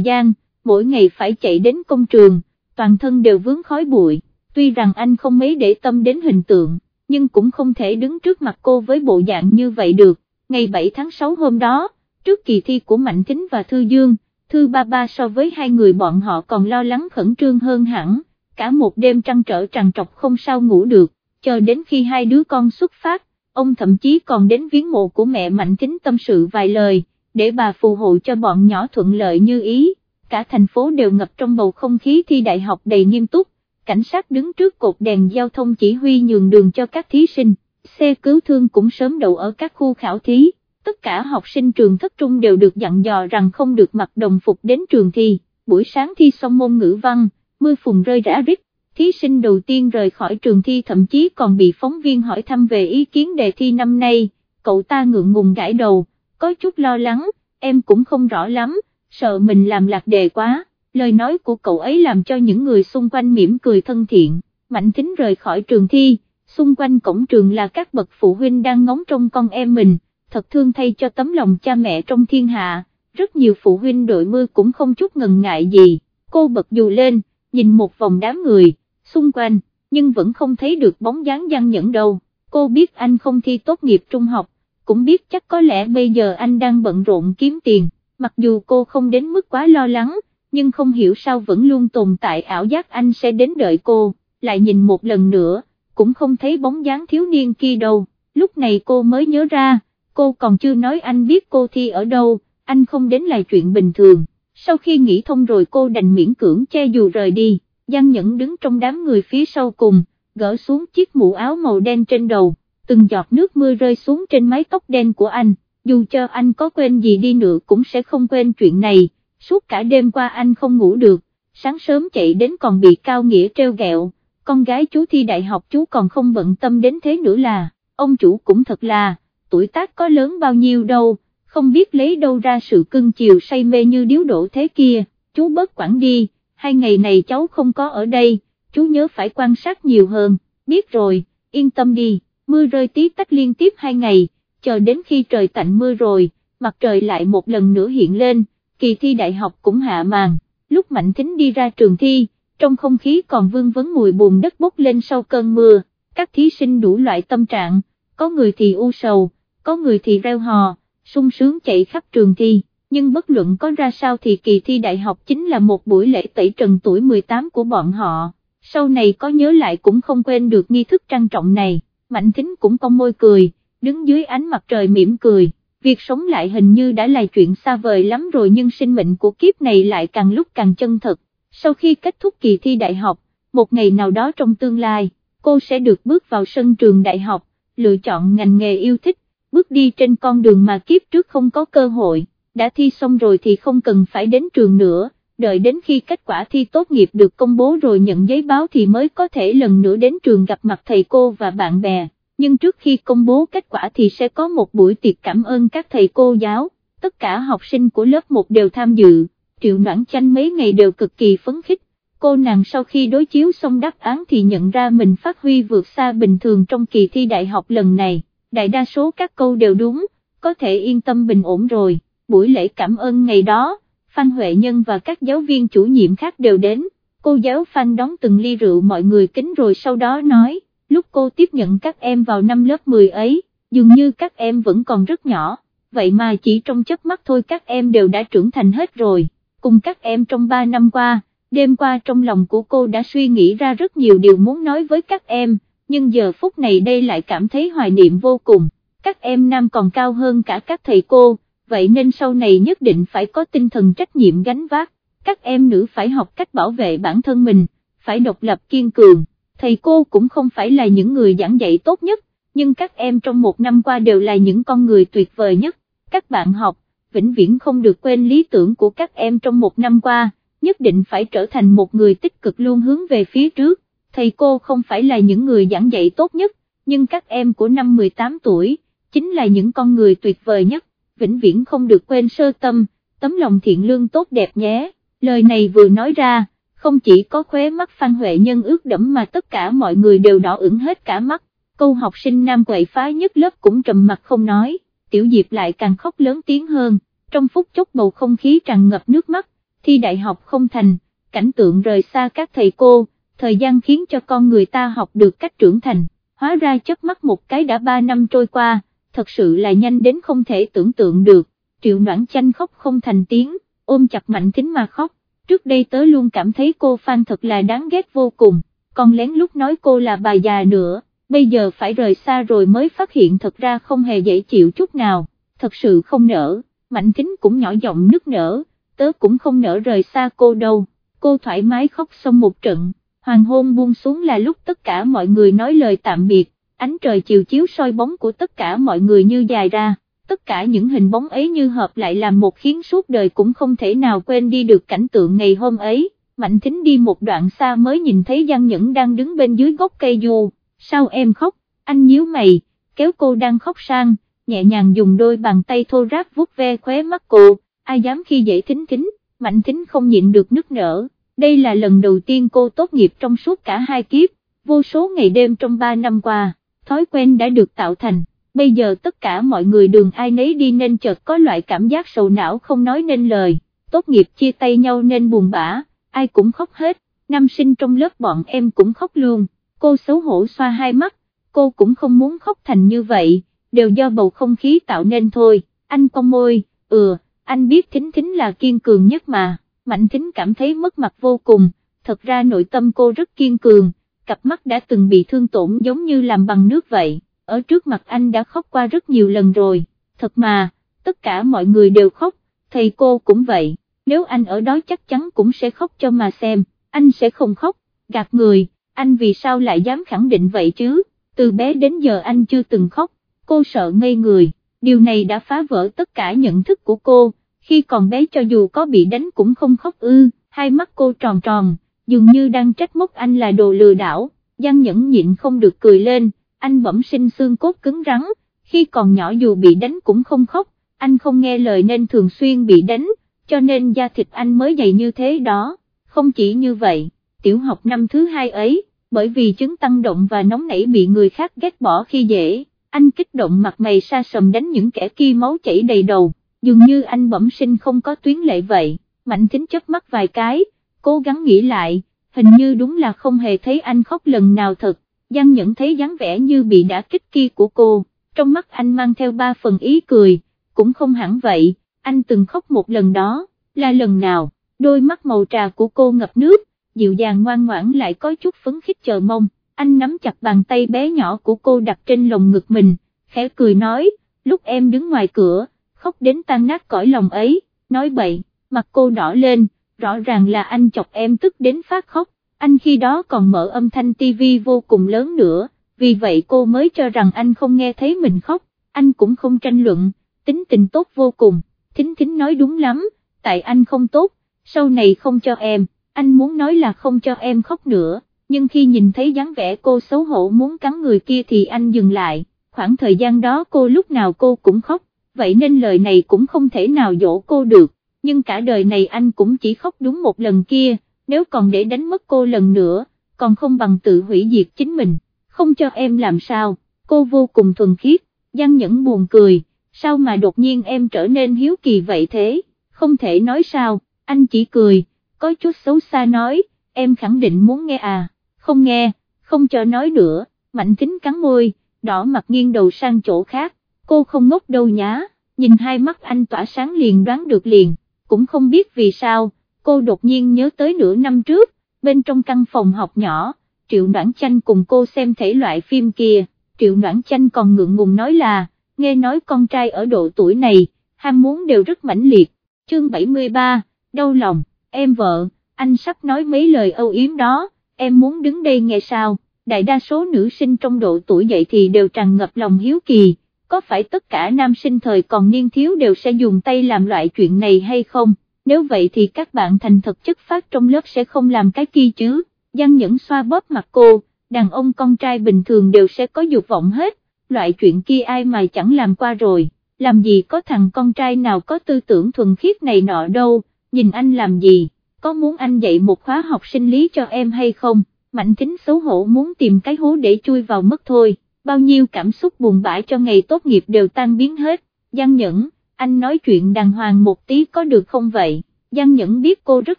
gian, mỗi ngày phải chạy đến công trường, toàn thân đều vướng khói bụi, tuy rằng anh không mấy để tâm đến hình tượng, nhưng cũng không thể đứng trước mặt cô với bộ dạng như vậy được, ngày 7 tháng 6 hôm đó, trước kỳ thi của Mạnh Thính và Thư Dương, Thư Ba Ba so với hai người bọn họ còn lo lắng khẩn trương hơn hẳn, cả một đêm trăn trở trằn trọc không sao ngủ được, chờ đến khi hai đứa con xuất phát, ông thậm chí còn đến viếng mộ của mẹ Mạnh Thính tâm sự vài lời, để bà phù hộ cho bọn nhỏ thuận lợi như ý, cả thành phố đều ngập trong bầu không khí thi đại học đầy nghiêm túc, cảnh sát đứng trước cột đèn giao thông chỉ huy nhường đường cho các thí sinh, xe cứu thương cũng sớm đậu ở các khu khảo thí, tất cả học sinh trường thất trung đều được dặn dò rằng không được mặc đồng phục đến trường thi, buổi sáng thi xong môn ngữ văn, mưa phùn rơi rã rít, thí sinh đầu tiên rời khỏi trường thi thậm chí còn bị phóng viên hỏi thăm về ý kiến đề thi năm nay, cậu ta ngượng ngùng gãi đầu, có chút lo lắng, em cũng không rõ lắm, sợ mình làm lạc đề quá, lời nói của cậu ấy làm cho những người xung quanh mỉm cười thân thiện, Mạnh Thính rời khỏi trường thi, xung quanh cổng trường là các bậc phụ huynh đang ngóng trông con em mình, thật thương thay cho tấm lòng cha mẹ trong thiên hạ, rất nhiều phụ huynh đội mưa cũng không chút ngần ngại gì, cô bật dù lên, nhìn một vòng đám người, xung quanh, nhưng vẫn không thấy được bóng dáng văn nhẫn đâu, cô biết anh không thi tốt nghiệp trung học, cũng biết chắc có lẽ bây giờ anh đang bận rộn kiếm tiền, mặc dù cô không đến mức quá lo lắng, nhưng không hiểu sao vẫn luôn tồn tại ảo giác anh sẽ đến đợi cô, lại nhìn một lần nữa, cũng không thấy bóng dáng thiếu niên kia đâu, lúc này cô mới nhớ ra, cô còn chưa nói anh biết cô thi ở đâu, anh không đến là chuyện bình thường, sau khi nghĩ thông rồi cô đành miễn cưỡng che dù rời đi, Giang Nhẫn đứng trong đám người phía sau cùng, gỡ xuống chiếc mũ áo màu đen trên đầu, từng giọt nước mưa rơi xuống trên mái tóc đen của anh, dù cho anh có quên gì đi nữa cũng sẽ không quên chuyện này, suốt cả đêm qua anh không ngủ được, sáng sớm chạy đến còn bị Cao Nghĩa treo gẹo, con gái chú thi đại học chú còn không bận tâm đến thế nữa là, ông chủ cũng thật là, tuổi tác có lớn bao nhiêu đâu, không biết lấy đâu ra sự cưng chiều say mê như điếu đổ thế kia, chú bớt quản đi, hai ngày này cháu không có ở đây, chú nhớ phải quan sát nhiều hơn, biết rồi, yên tâm đi mưa rơi tí tách liên tiếp hai ngày, chờ đến khi trời tạnh mưa rồi, mặt trời lại một lần nữa hiện lên, kỳ thi đại học cũng hạ màn, lúc Mạnh Thính đi ra trường thi, trong không khí còn vương vấn mùi bùn đất bốc lên sau cơn mưa, các thí sinh đủ loại tâm trạng, có người thì u sầu, có người thì reo hò, sung sướng chạy khắp trường thi, nhưng bất luận có ra sao thì kỳ thi đại học chính là một buổi lễ tẩy trần tuổi 18 của bọn họ, sau này có nhớ lại cũng không quên được nghi thức trang trọng này. Mạnh Thính cũng cong môi cười, đứng dưới ánh mặt trời mỉm cười, việc sống lại hình như đã là chuyện xa vời lắm rồi nhưng sinh mệnh của kiếp này lại càng lúc càng chân thật. Sau khi kết thúc kỳ thi đại học, một ngày nào đó trong tương lai, cô sẽ được bước vào sân trường đại học, lựa chọn ngành nghề yêu thích, bước đi trên con đường mà kiếp trước không có cơ hội, đã thi xong rồi thì không cần phải đến trường nữa đợi đến khi kết quả thi tốt nghiệp được công bố rồi nhận giấy báo thì mới có thể lần nữa đến trường gặp mặt thầy cô và bạn bè, nhưng trước khi công bố kết quả thì sẽ có một buổi tiệc cảm ơn các thầy cô giáo, tất cả học sinh của lớp 1 đều tham dự, triệu noãn chanh mấy ngày đều cực kỳ phấn khích, cô nàng sau khi đối chiếu xong đáp án thì nhận ra mình phát huy vượt xa bình thường trong kỳ thi đại học lần này, đại đa số các câu đều đúng, có thể yên tâm bình ổn rồi, buổi lễ cảm ơn ngày đó Phan Huệ Nhân và các giáo viên chủ nhiệm khác đều đến, cô giáo Phan đón từng ly rượu mọi người kính rồi sau đó nói, lúc cô tiếp nhận các em vào năm lớp 10 ấy, dường như các em vẫn còn rất nhỏ, vậy mà chỉ trong chớp mắt thôi các em đều đã trưởng thành hết rồi, cùng các em trong 3 năm qua, đêm qua trong lòng của cô đã suy nghĩ ra rất nhiều điều muốn nói với các em, nhưng giờ phút này đây lại cảm thấy hoài niệm vô cùng, các em nam còn cao hơn cả các thầy cô vậy nên sau này nhất định phải có tinh thần trách nhiệm gánh vác, các em nữ phải học cách bảo vệ bản thân mình, phải độc lập kiên cường, thầy cô cũng không phải là những người giảng dạy tốt nhất, nhưng các em trong một năm qua đều là những con người tuyệt vời nhất, các bạn học, vĩnh viễn không được quên lý tưởng của các em trong một năm qua, nhất định phải trở thành một người tích cực luôn hướng về phía trước, thầy cô không phải là những người giảng dạy tốt nhất, nhưng các em của năm 18 tuổi, chính là những con người tuyệt vời nhất. Vĩnh viễn không được quên sơ tâm, tấm lòng thiện lương tốt đẹp nhé, lời này vừa nói ra, không chỉ có khóe mắt Phan Huệ Nhân ướt đẫm mà tất cả mọi người đều đỏ ửng hết cả mắt, câu học sinh nam quậy phá nhất lớp cũng trầm mặt không nói, tiểu diệp lại càng khóc lớn tiếng hơn, trong phút chốc bầu không khí tràn ngập nước mắt, thi đại học không thành, cảnh tượng rời xa các thầy cô, thời gian khiến cho con người ta học được cách trưởng thành, hóa ra chất mắt một cái đã ba năm trôi qua, thật sự là nhanh đến không thể tưởng tượng được, triệu noãn chanh khóc không thành tiếng, ôm chặt mạnh thính mà khóc, trước đây tớ luôn cảm thấy cô Phan thật là đáng ghét vô cùng, còn lén lúc nói cô là bà già nữa, bây giờ phải rời xa rồi mới phát hiện thật ra không hề dễ chịu chút nào, thật sự không nỡ, mạnh thính cũng nhỏ giọng nức nở, tớ cũng không nỡ rời xa cô đâu, cô thoải mái khóc xong một trận, hoàng hôn buông xuống là lúc tất cả mọi người nói lời tạm biệt, ánh trời chiều chiếu soi bóng của tất cả mọi người như dài ra, tất cả những hình bóng ấy như hợp lại làm một khiến suốt đời cũng không thể nào quên đi được cảnh tượng ngày hôm ấy, Mạnh Thính đi một đoạn xa mới nhìn thấy Giang Nhẫn đang đứng bên dưới gốc cây dù, sao em khóc, anh nhíu mày, kéo cô đang khóc sang, nhẹ nhàng dùng đôi bàn tay thô ráp vuốt ve khóe mắt cô, ai dám khi dễ Thính Thính, Mạnh Thính không nhịn được nức nở, đây là lần đầu tiên cô tốt nghiệp trong suốt cả hai kiếp, vô số ngày đêm trong ba năm qua, thói quen đã được tạo thành bây giờ tất cả mọi người đường ai nấy đi nên chợt có loại cảm giác sầu não không nói nên lời, tốt nghiệp chia tay nhau nên buồn bã, ai cũng khóc hết, nam sinh trong lớp bọn em cũng khóc luôn, cô xấu hổ xoa hai mắt, cô cũng không muốn khóc thành như vậy, đều do bầu không khí tạo nên thôi, anh cong môi, ừ, anh biết thính thính là kiên cường nhất mà, mạnh thính cảm thấy mất mặt vô cùng, thật ra nội tâm cô rất kiên cường, cặp mắt đã từng bị thương tổn giống như làm bằng nước vậy ở trước mặt anh đã khóc qua rất nhiều lần rồi, thật mà, tất cả mọi người đều khóc, thầy cô cũng vậy, nếu anh ở đó chắc chắn cũng sẽ khóc cho mà xem, anh sẽ không khóc, gạt người, anh vì sao lại dám khẳng định vậy chứ, từ bé đến giờ anh chưa từng khóc, cô sợ ngây người, điều này đã phá vỡ tất cả nhận thức của cô, khi còn bé cho dù có bị đánh cũng không khóc ư, hai mắt cô tròn tròn, dường như đang trách móc anh là đồ lừa đảo, Giang Nhẫn nhịn không được cười lên, anh bẩm sinh xương cốt cứng rắn, khi còn nhỏ dù bị đánh cũng không khóc, anh không nghe lời nên thường xuyên bị đánh, cho nên da thịt anh mới dày như thế đó, không chỉ như vậy, tiểu học năm thứ hai ấy, bởi vì chứng tăng động và nóng nảy bị người khác ghét bỏ khi dễ, anh kích động mặt mày sa sầm đánh những kẻ kia máu chảy đầy đầu, dường như anh bẩm sinh không có tuyến lệ vậy, mạnh tính chớp mắt vài cái, cố gắng nghĩ lại, hình như đúng là không hề thấy anh khóc lần nào thật, Giang Nhẫn thấy dáng vẻ như bị đã kích kia của cô, trong mắt anh mang theo ba phần ý cười, cũng không hẳn vậy, anh từng khóc một lần đó, là lần nào, đôi mắt màu trà của cô ngập nước, dịu dàng ngoan ngoãn lại có chút phấn khích chờ mong, anh nắm chặt bàn tay bé nhỏ của cô đặt trên lồng ngực mình, khẽ cười nói, lúc em đứng ngoài cửa, khóc đến tan nát cõi lòng ấy, nói bậy, mặt cô đỏ lên, rõ ràng là anh chọc em tức đến phát khóc, anh khi đó còn mở âm thanh tivi vô cùng lớn nữa, vì vậy cô mới cho rằng anh không nghe thấy mình khóc, anh cũng không tranh luận, tính tình tốt vô cùng, thính thính nói đúng lắm, tại anh không tốt, sau này không cho em, anh muốn nói là không cho em khóc nữa, nhưng khi nhìn thấy dáng vẻ cô xấu hổ muốn cắn người kia thì anh dừng lại, khoảng thời gian đó cô lúc nào cô cũng khóc, vậy nên lời này cũng không thể nào dỗ cô được, nhưng cả đời này anh cũng chỉ khóc đúng một lần kia nếu còn để đánh mất cô lần nữa, còn không bằng tự hủy diệt chính mình, không cho em làm sao, cô vô cùng thuần khiết, Giang Nhẫn buồn cười, sao mà đột nhiên em trở nên hiếu kỳ vậy thế, không thể nói sao, anh chỉ cười, có chút xấu xa nói, em khẳng định muốn nghe à, không nghe, không cho nói nữa, mạnh tính cắn môi, đỏ mặt nghiêng đầu sang chỗ khác, cô không ngốc đâu nhá, nhìn hai mắt anh tỏa sáng liền đoán được liền, cũng không biết vì sao cô đột nhiên nhớ tới nửa năm trước, bên trong căn phòng học nhỏ, Triệu Noãn Chanh cùng cô xem thể loại phim kia, Triệu Noãn Chanh còn ngượng ngùng nói là, nghe nói con trai ở độ tuổi này, ham muốn đều rất mãnh liệt, chương 73, đau lòng, em vợ, anh sắp nói mấy lời âu yếm đó, em muốn đứng đây nghe sao, đại đa số nữ sinh trong độ tuổi dậy thì đều tràn ngập lòng hiếu kỳ, có phải tất cả nam sinh thời còn niên thiếu đều sẽ dùng tay làm loại chuyện này hay không? Nếu vậy thì các bạn thành thật chất phát trong lớp sẽ không làm cái kia chứ, Giang Nhẫn xoa bóp mặt cô, đàn ông con trai bình thường đều sẽ có dục vọng hết, loại chuyện kia ai mà chẳng làm qua rồi, làm gì có thằng con trai nào có tư tưởng thuần khiết này nọ đâu, nhìn anh làm gì, có muốn anh dạy một khóa học sinh lý cho em hay không, mạnh tính xấu hổ muốn tìm cái hố để chui vào mất thôi, bao nhiêu cảm xúc buồn bã cho ngày tốt nghiệp đều tan biến hết, Giang Nhẫn, anh nói chuyện đàng hoàng một tí có được không vậy, Giang Nhẫn biết cô rất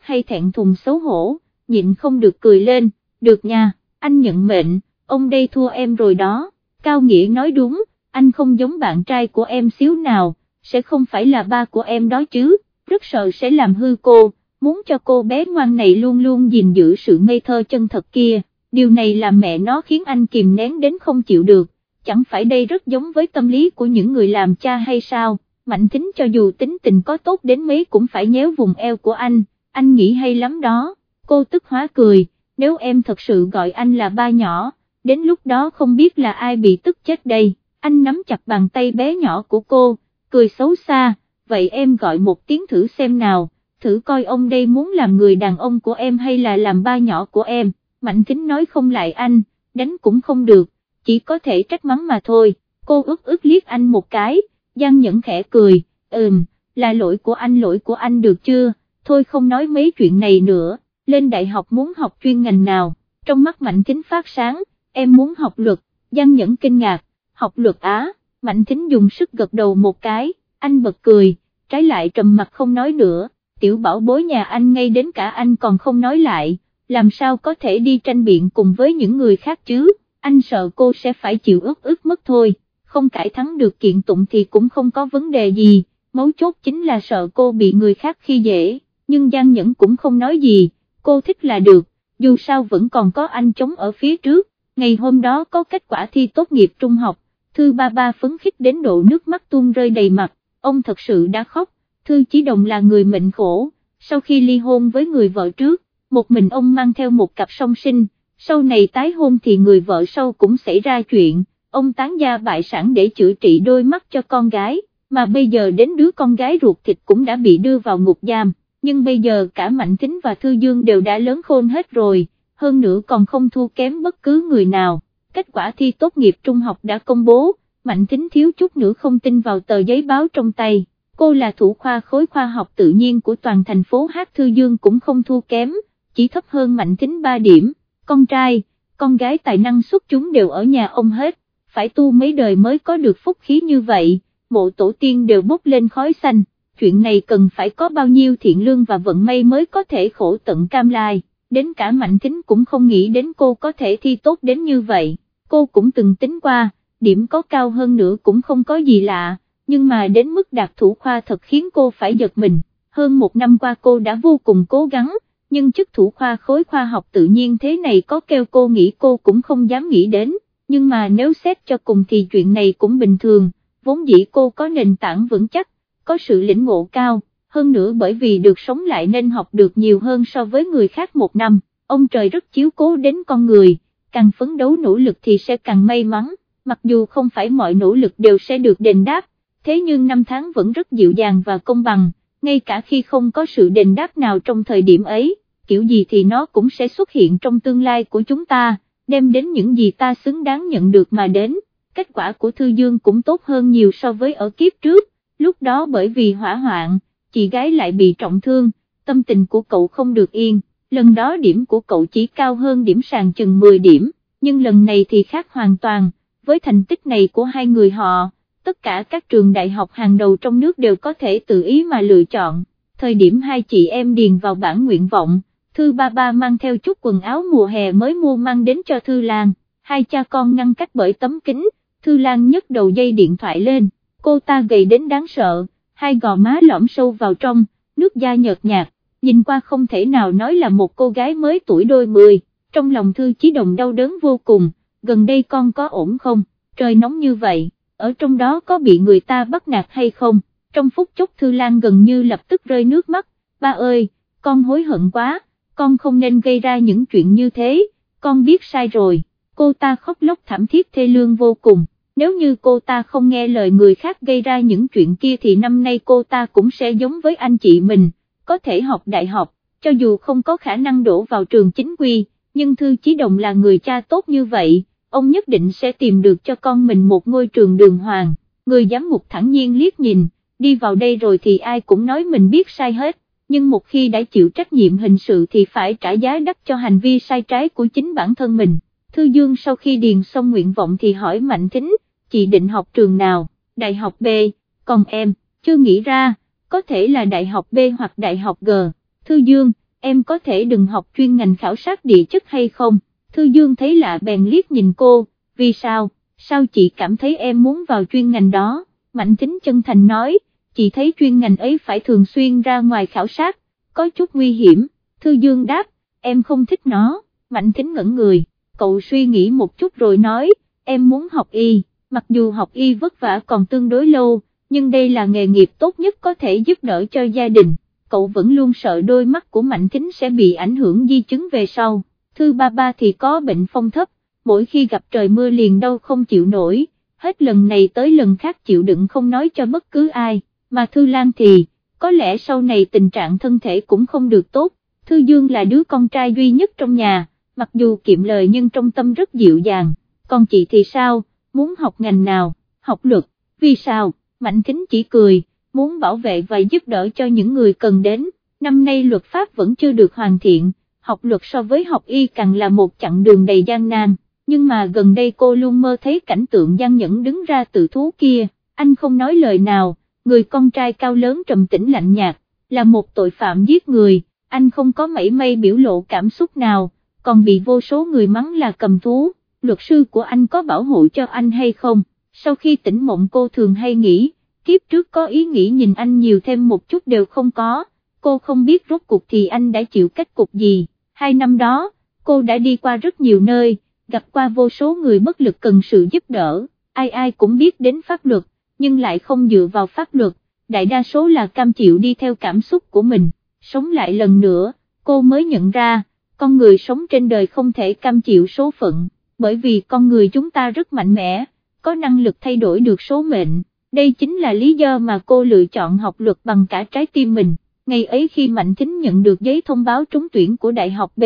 hay thẹn thùng xấu hổ, nhịn không được cười lên, được nha, anh nhận mệnh, ông đây thua em rồi đó, Cao Nghĩa nói đúng, anh không giống bạn trai của em xíu nào, sẽ không phải là ba của em đó chứ, rất sợ sẽ làm hư cô, muốn cho cô bé ngoan này luôn luôn gìn giữ sự ngây thơ chân thật kia, điều này làm mẹ nó khiến anh kìm nén đến không chịu được, chẳng phải đây rất giống với tâm lý của những người làm cha hay sao, mạnh Thính cho dù tính tình có tốt đến mấy cũng phải nhéo vùng eo của anh, anh nghĩ hay lắm đó, cô tức hóa cười, nếu em thật sự gọi anh là ba nhỏ, đến lúc đó không biết là ai bị tức chết đây. Anh nắm chặt bàn tay bé nhỏ của cô, cười xấu xa, vậy em gọi một tiếng thử xem nào, thử coi ông đây muốn làm người đàn ông của em hay là làm ba nhỏ của em, Mạnh Thính nói không lại anh, đánh cũng không được, chỉ có thể trách mắng mà thôi, cô ước ước liếc anh một cái, Giang Nhẫn khẽ cười, ừm, là lỗi của anh lỗi của anh được chưa, thôi không nói mấy chuyện này nữa, lên đại học muốn học chuyên ngành nào, trong mắt Mạnh Thính phát sáng, em muốn học luật, Giang Nhẫn kinh ngạc, học luật Á, Mạnh Thính dùng sức gật đầu một cái, anh bật cười, trái lại trầm mặt không nói nữa, tiểu bảo bối nhà anh ngay đến cả anh còn không nói lại, làm sao có thể đi tranh biện cùng với những người khác chứ, anh sợ cô sẽ phải chịu ức ức mất thôi, không cải thắng được kiện tụng thì cũng không có vấn đề gì, mấu chốt chính là sợ cô bị người khác khi dễ, nhưng Giang Nhẫn cũng không nói gì, cô thích là được, dù sao vẫn còn có anh chống ở phía trước, ngày hôm đó có kết quả thi tốt nghiệp trung học, Thư ba ba phấn khích đến độ nước mắt tuôn rơi đầy mặt, ông thật sự đã khóc, Thư Chí Đồng là người mệnh khổ, sau khi ly hôn với người vợ trước, một mình ông mang theo một cặp song sinh, sau này tái hôn thì người vợ sau cũng xảy ra chuyện, ông tán gia bại sản để chữa trị đôi mắt cho con gái, mà bây giờ đến đứa con gái ruột thịt cũng đã bị đưa vào ngục giam, nhưng bây giờ cả Mạnh Tính và Thư Dương đều đã lớn khôn hết rồi, hơn nữa còn không thua kém bất cứ người nào. Kết quả thi tốt nghiệp trung học đã công bố, Mạnh Thính thiếu chút nữa không tin vào tờ giấy báo trong tay, cô là thủ khoa khối khoa học tự nhiên của toàn thành phố Hát Thư Dương cũng không thua kém, chỉ thấp hơn Mạnh Thính 3 điểm, con trai, con gái tài năng xuất chúng đều ở nhà ông hết, phải tu mấy đời mới có được phúc khí như vậy, mộ tổ tiên đều bốc lên khói xanh, chuyện này cần phải có bao nhiêu thiện lương và vận may mới có thể khổ tận cam lai đến cả Mạnh Thính cũng không nghĩ đến cô có thể thi tốt đến như vậy, cô cũng từng tính qua, điểm có cao hơn nữa cũng không có gì lạ, nhưng mà đến mức đạt thủ khoa thật khiến cô phải giật mình, hơn một năm qua cô đã vô cùng cố gắng, nhưng chức thủ khoa khối khoa học tự nhiên thế này có kêu cô nghĩ cô cũng không dám nghĩ đến, nhưng mà nếu xét cho cùng thì chuyện này cũng bình thường, vốn dĩ cô có nền tảng vững chắc, có sự lĩnh ngộ cao hơn nữa bởi vì được sống lại nên học được nhiều hơn so với người khác một năm, ông trời rất chiếu cố đến con người, càng phấn đấu nỗ lực thì sẽ càng may mắn, mặc dù không phải mọi nỗ lực đều sẽ được đền đáp, thế nhưng năm tháng vẫn rất dịu dàng và công bằng, ngay cả khi không có sự đền đáp nào trong thời điểm ấy, kiểu gì thì nó cũng sẽ xuất hiện trong tương lai của chúng ta, đem đến những gì ta xứng đáng nhận được mà đến, kết quả của Thư Dương cũng tốt hơn nhiều so với ở kiếp trước, lúc đó bởi vì hỏa hoạn, chị gái lại bị trọng thương, tâm tình của cậu không được yên, lần đó điểm của cậu chỉ cao hơn điểm sàn chừng 10 điểm, nhưng lần này thì khác hoàn toàn, với thành tích này của hai người họ, tất cả các trường đại học hàng đầu trong nước đều có thể tự ý mà lựa chọn, thời điểm hai chị em điền vào bản nguyện vọng, Thư ba ba mang theo chút quần áo mùa hè mới mua mang đến cho Thư Lan, hai cha con ngăn cách bởi tấm kính, Thư Lan nhấc đầu dây điện thoại lên, cô ta gầy đến đáng sợ, hai gò má lõm sâu vào trong, nước da nhợt nhạt, nhìn qua không thể nào nói là một cô gái mới tuổi đôi mươi, trong lòng thư chí đồng đau đớn vô cùng, gần đây con có ổn không, trời nóng như vậy, ở trong đó có bị người ta bắt nạt hay không, trong phút chốc thư lan gần như lập tức rơi nước mắt, ba ơi, con hối hận quá, con không nên gây ra những chuyện như thế, con biết sai rồi, cô ta khóc lóc thảm thiết thê lương vô cùng nếu như cô ta không nghe lời người khác gây ra những chuyện kia thì năm nay cô ta cũng sẽ giống với anh chị mình, có thể học đại học, cho dù không có khả năng đổ vào trường chính quy, nhưng Thư Chí Đồng là người cha tốt như vậy, ông nhất định sẽ tìm được cho con mình một ngôi trường đường hoàng, người giám ngục thẳng nhiên liếc nhìn, đi vào đây rồi thì ai cũng nói mình biết sai hết, nhưng một khi đã chịu trách nhiệm hình sự thì phải trả giá đắt cho hành vi sai trái của chính bản thân mình. Thư Dương sau khi điền xong nguyện vọng thì hỏi Mạnh Thính, chị định học trường nào, đại học B, còn em, chưa nghĩ ra, có thể là đại học B hoặc đại học G. Thư Dương, em có thể đừng học chuyên ngành khảo sát địa chất hay không? Thư Dương thấy lạ bèn liếc nhìn cô, vì sao, sao chị cảm thấy em muốn vào chuyên ngành đó? Mạnh Thính chân thành nói, chị thấy chuyên ngành ấy phải thường xuyên ra ngoài khảo sát, có chút nguy hiểm, Thư Dương đáp, em không thích nó, Mạnh Thính ngẩn người, cậu suy nghĩ một chút rồi nói, em muốn học y, mặc dù học y vất vả còn tương đối lâu, nhưng đây là nghề nghiệp tốt nhất có thể giúp đỡ cho gia đình, cậu vẫn luôn sợ đôi mắt của Mạnh Thính sẽ bị ảnh hưởng di chứng về sau, Thư ba ba thì có bệnh phong thấp, mỗi khi gặp trời mưa liền đau không chịu nổi, hết lần này tới lần khác chịu đựng không nói cho bất cứ ai mà Thư Lan thì, có lẽ sau này tình trạng thân thể cũng không được tốt, Thư Dương là đứa con trai duy nhất trong nhà, mặc dù kiệm lời nhưng trong tâm rất dịu dàng, còn chị thì sao, muốn học ngành nào, học luật, vì sao, Mạnh Kính chỉ cười, muốn bảo vệ và giúp đỡ cho những người cần đến, năm nay luật pháp vẫn chưa được hoàn thiện, học luật so với học y càng là một chặng đường đầy gian nan, nhưng mà gần đây cô luôn mơ thấy cảnh tượng gian nhẫn đứng ra tự thú kia, anh không nói lời nào người con trai cao lớn trầm tĩnh lạnh nhạt, là một tội phạm giết người, anh không có mảy may biểu lộ cảm xúc nào, còn bị vô số người mắng là cầm thú, luật sư của anh có bảo hộ cho anh hay không, sau khi tỉnh mộng cô thường hay nghĩ, kiếp trước có ý nghĩ nhìn anh nhiều thêm một chút đều không có, cô không biết rốt cuộc thì anh đã chịu cách cục gì, hai năm đó, cô đã đi qua rất nhiều nơi, gặp qua vô số người bất lực cần sự giúp đỡ, ai ai cũng biết đến pháp luật, nhưng lại không dựa vào pháp luật, đại đa số là cam chịu đi theo cảm xúc của mình, sống lại lần nữa, cô mới nhận ra, con người sống trên đời không thể cam chịu số phận, bởi vì con người chúng ta rất mạnh mẽ, có năng lực thay đổi được số mệnh, đây chính là lý do mà cô lựa chọn học luật bằng cả trái tim mình, ngày ấy khi Mạnh Thính nhận được giấy thông báo trúng tuyển của Đại học B,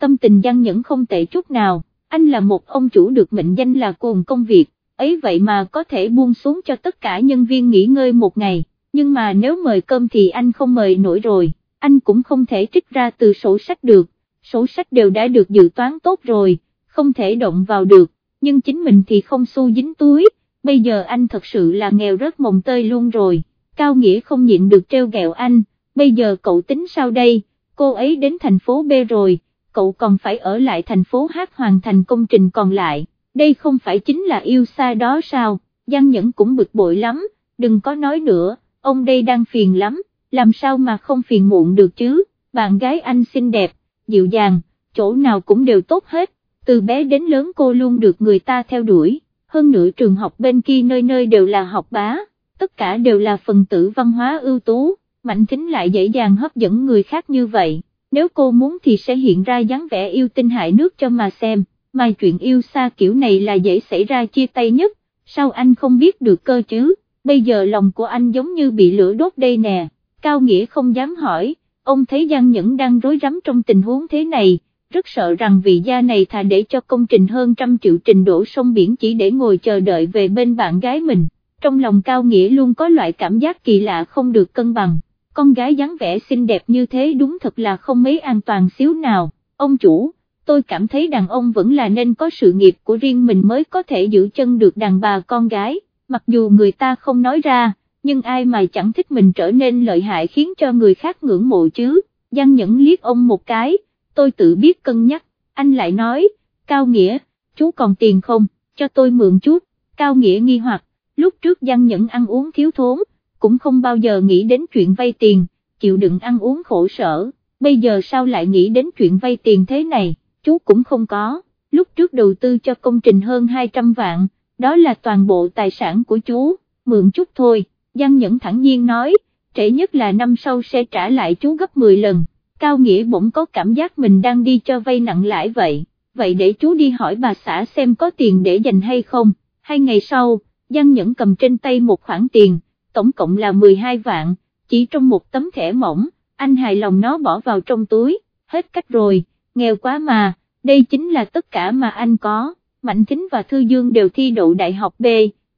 tâm tình giang nhẫn không tệ chút nào, anh là một ông chủ được mệnh danh là cuồng công việc ấy vậy mà có thể buông xuống cho tất cả nhân viên nghỉ ngơi một ngày, nhưng mà nếu mời cơm thì anh không mời nổi rồi, anh cũng không thể trích ra từ sổ sách được, sổ sách đều đã được dự toán tốt rồi, không thể động vào được, nhưng chính mình thì không xu dính túi, bây giờ anh thật sự là nghèo rớt mồng tơi luôn rồi, Cao Nghĩa không nhịn được treo gẹo anh, bây giờ cậu tính sao đây, cô ấy đến thành phố B rồi, cậu còn phải ở lại thành phố H hoàn thành công trình còn lại đây không phải chính là yêu xa đó sao, Giang Nhẫn cũng bực bội lắm, đừng có nói nữa, ông đây đang phiền lắm, làm sao mà không phiền muộn được chứ, bạn gái anh xinh đẹp, dịu dàng, chỗ nào cũng đều tốt hết, từ bé đến lớn cô luôn được người ta theo đuổi, hơn nữa trường học bên kia nơi nơi đều là học bá, tất cả đều là phần tử văn hóa ưu tú, Mạnh Thính lại dễ dàng hấp dẫn người khác như vậy, nếu cô muốn thì sẽ hiện ra dáng vẻ yêu tinh hại nước cho mà xem mà chuyện yêu xa kiểu này là dễ xảy ra chia tay nhất, sao anh không biết được cơ chứ, bây giờ lòng của anh giống như bị lửa đốt đây nè, Cao Nghĩa không dám hỏi, ông thấy Giang Nhẫn đang rối rắm trong tình huống thế này, rất sợ rằng vị gia này thà để cho công trình hơn trăm triệu trình đổ sông biển chỉ để ngồi chờ đợi về bên bạn gái mình, trong lòng Cao Nghĩa luôn có loại cảm giác kỳ lạ không được cân bằng, con gái dáng vẻ xinh đẹp như thế đúng thật là không mấy an toàn xíu nào, ông chủ tôi cảm thấy đàn ông vẫn là nên có sự nghiệp của riêng mình mới có thể giữ chân được đàn bà con gái, mặc dù người ta không nói ra, nhưng ai mà chẳng thích mình trở nên lợi hại khiến cho người khác ngưỡng mộ chứ, Giang Nhẫn liếc ông một cái, tôi tự biết cân nhắc, anh lại nói, Cao Nghĩa, chú còn tiền không, cho tôi mượn chút, Cao Nghĩa nghi hoặc, lúc trước Giang Nhẫn ăn uống thiếu thốn, cũng không bao giờ nghĩ đến chuyện vay tiền, chịu đựng ăn uống khổ sở, bây giờ sao lại nghĩ đến chuyện vay tiền thế này? Chú cũng không có, lúc trước đầu tư cho công trình hơn 200 vạn, đó là toàn bộ tài sản của chú, mượn chút thôi, Giang Nhẫn thẳng nhiên nói, trễ nhất là năm sau sẽ trả lại chú gấp 10 lần, Cao Nghĩa bỗng có cảm giác mình đang đi cho vay nặng lãi vậy, vậy để chú đi hỏi bà xã xem có tiền để dành hay không, hai ngày sau, Giang Nhẫn cầm trên tay một khoản tiền, tổng cộng là 12 vạn, chỉ trong một tấm thẻ mỏng, anh hài lòng nó bỏ vào trong túi, hết cách rồi nghèo quá mà, đây chính là tất cả mà anh có, Mạnh Thính và Thư Dương đều thi đậu đại học B,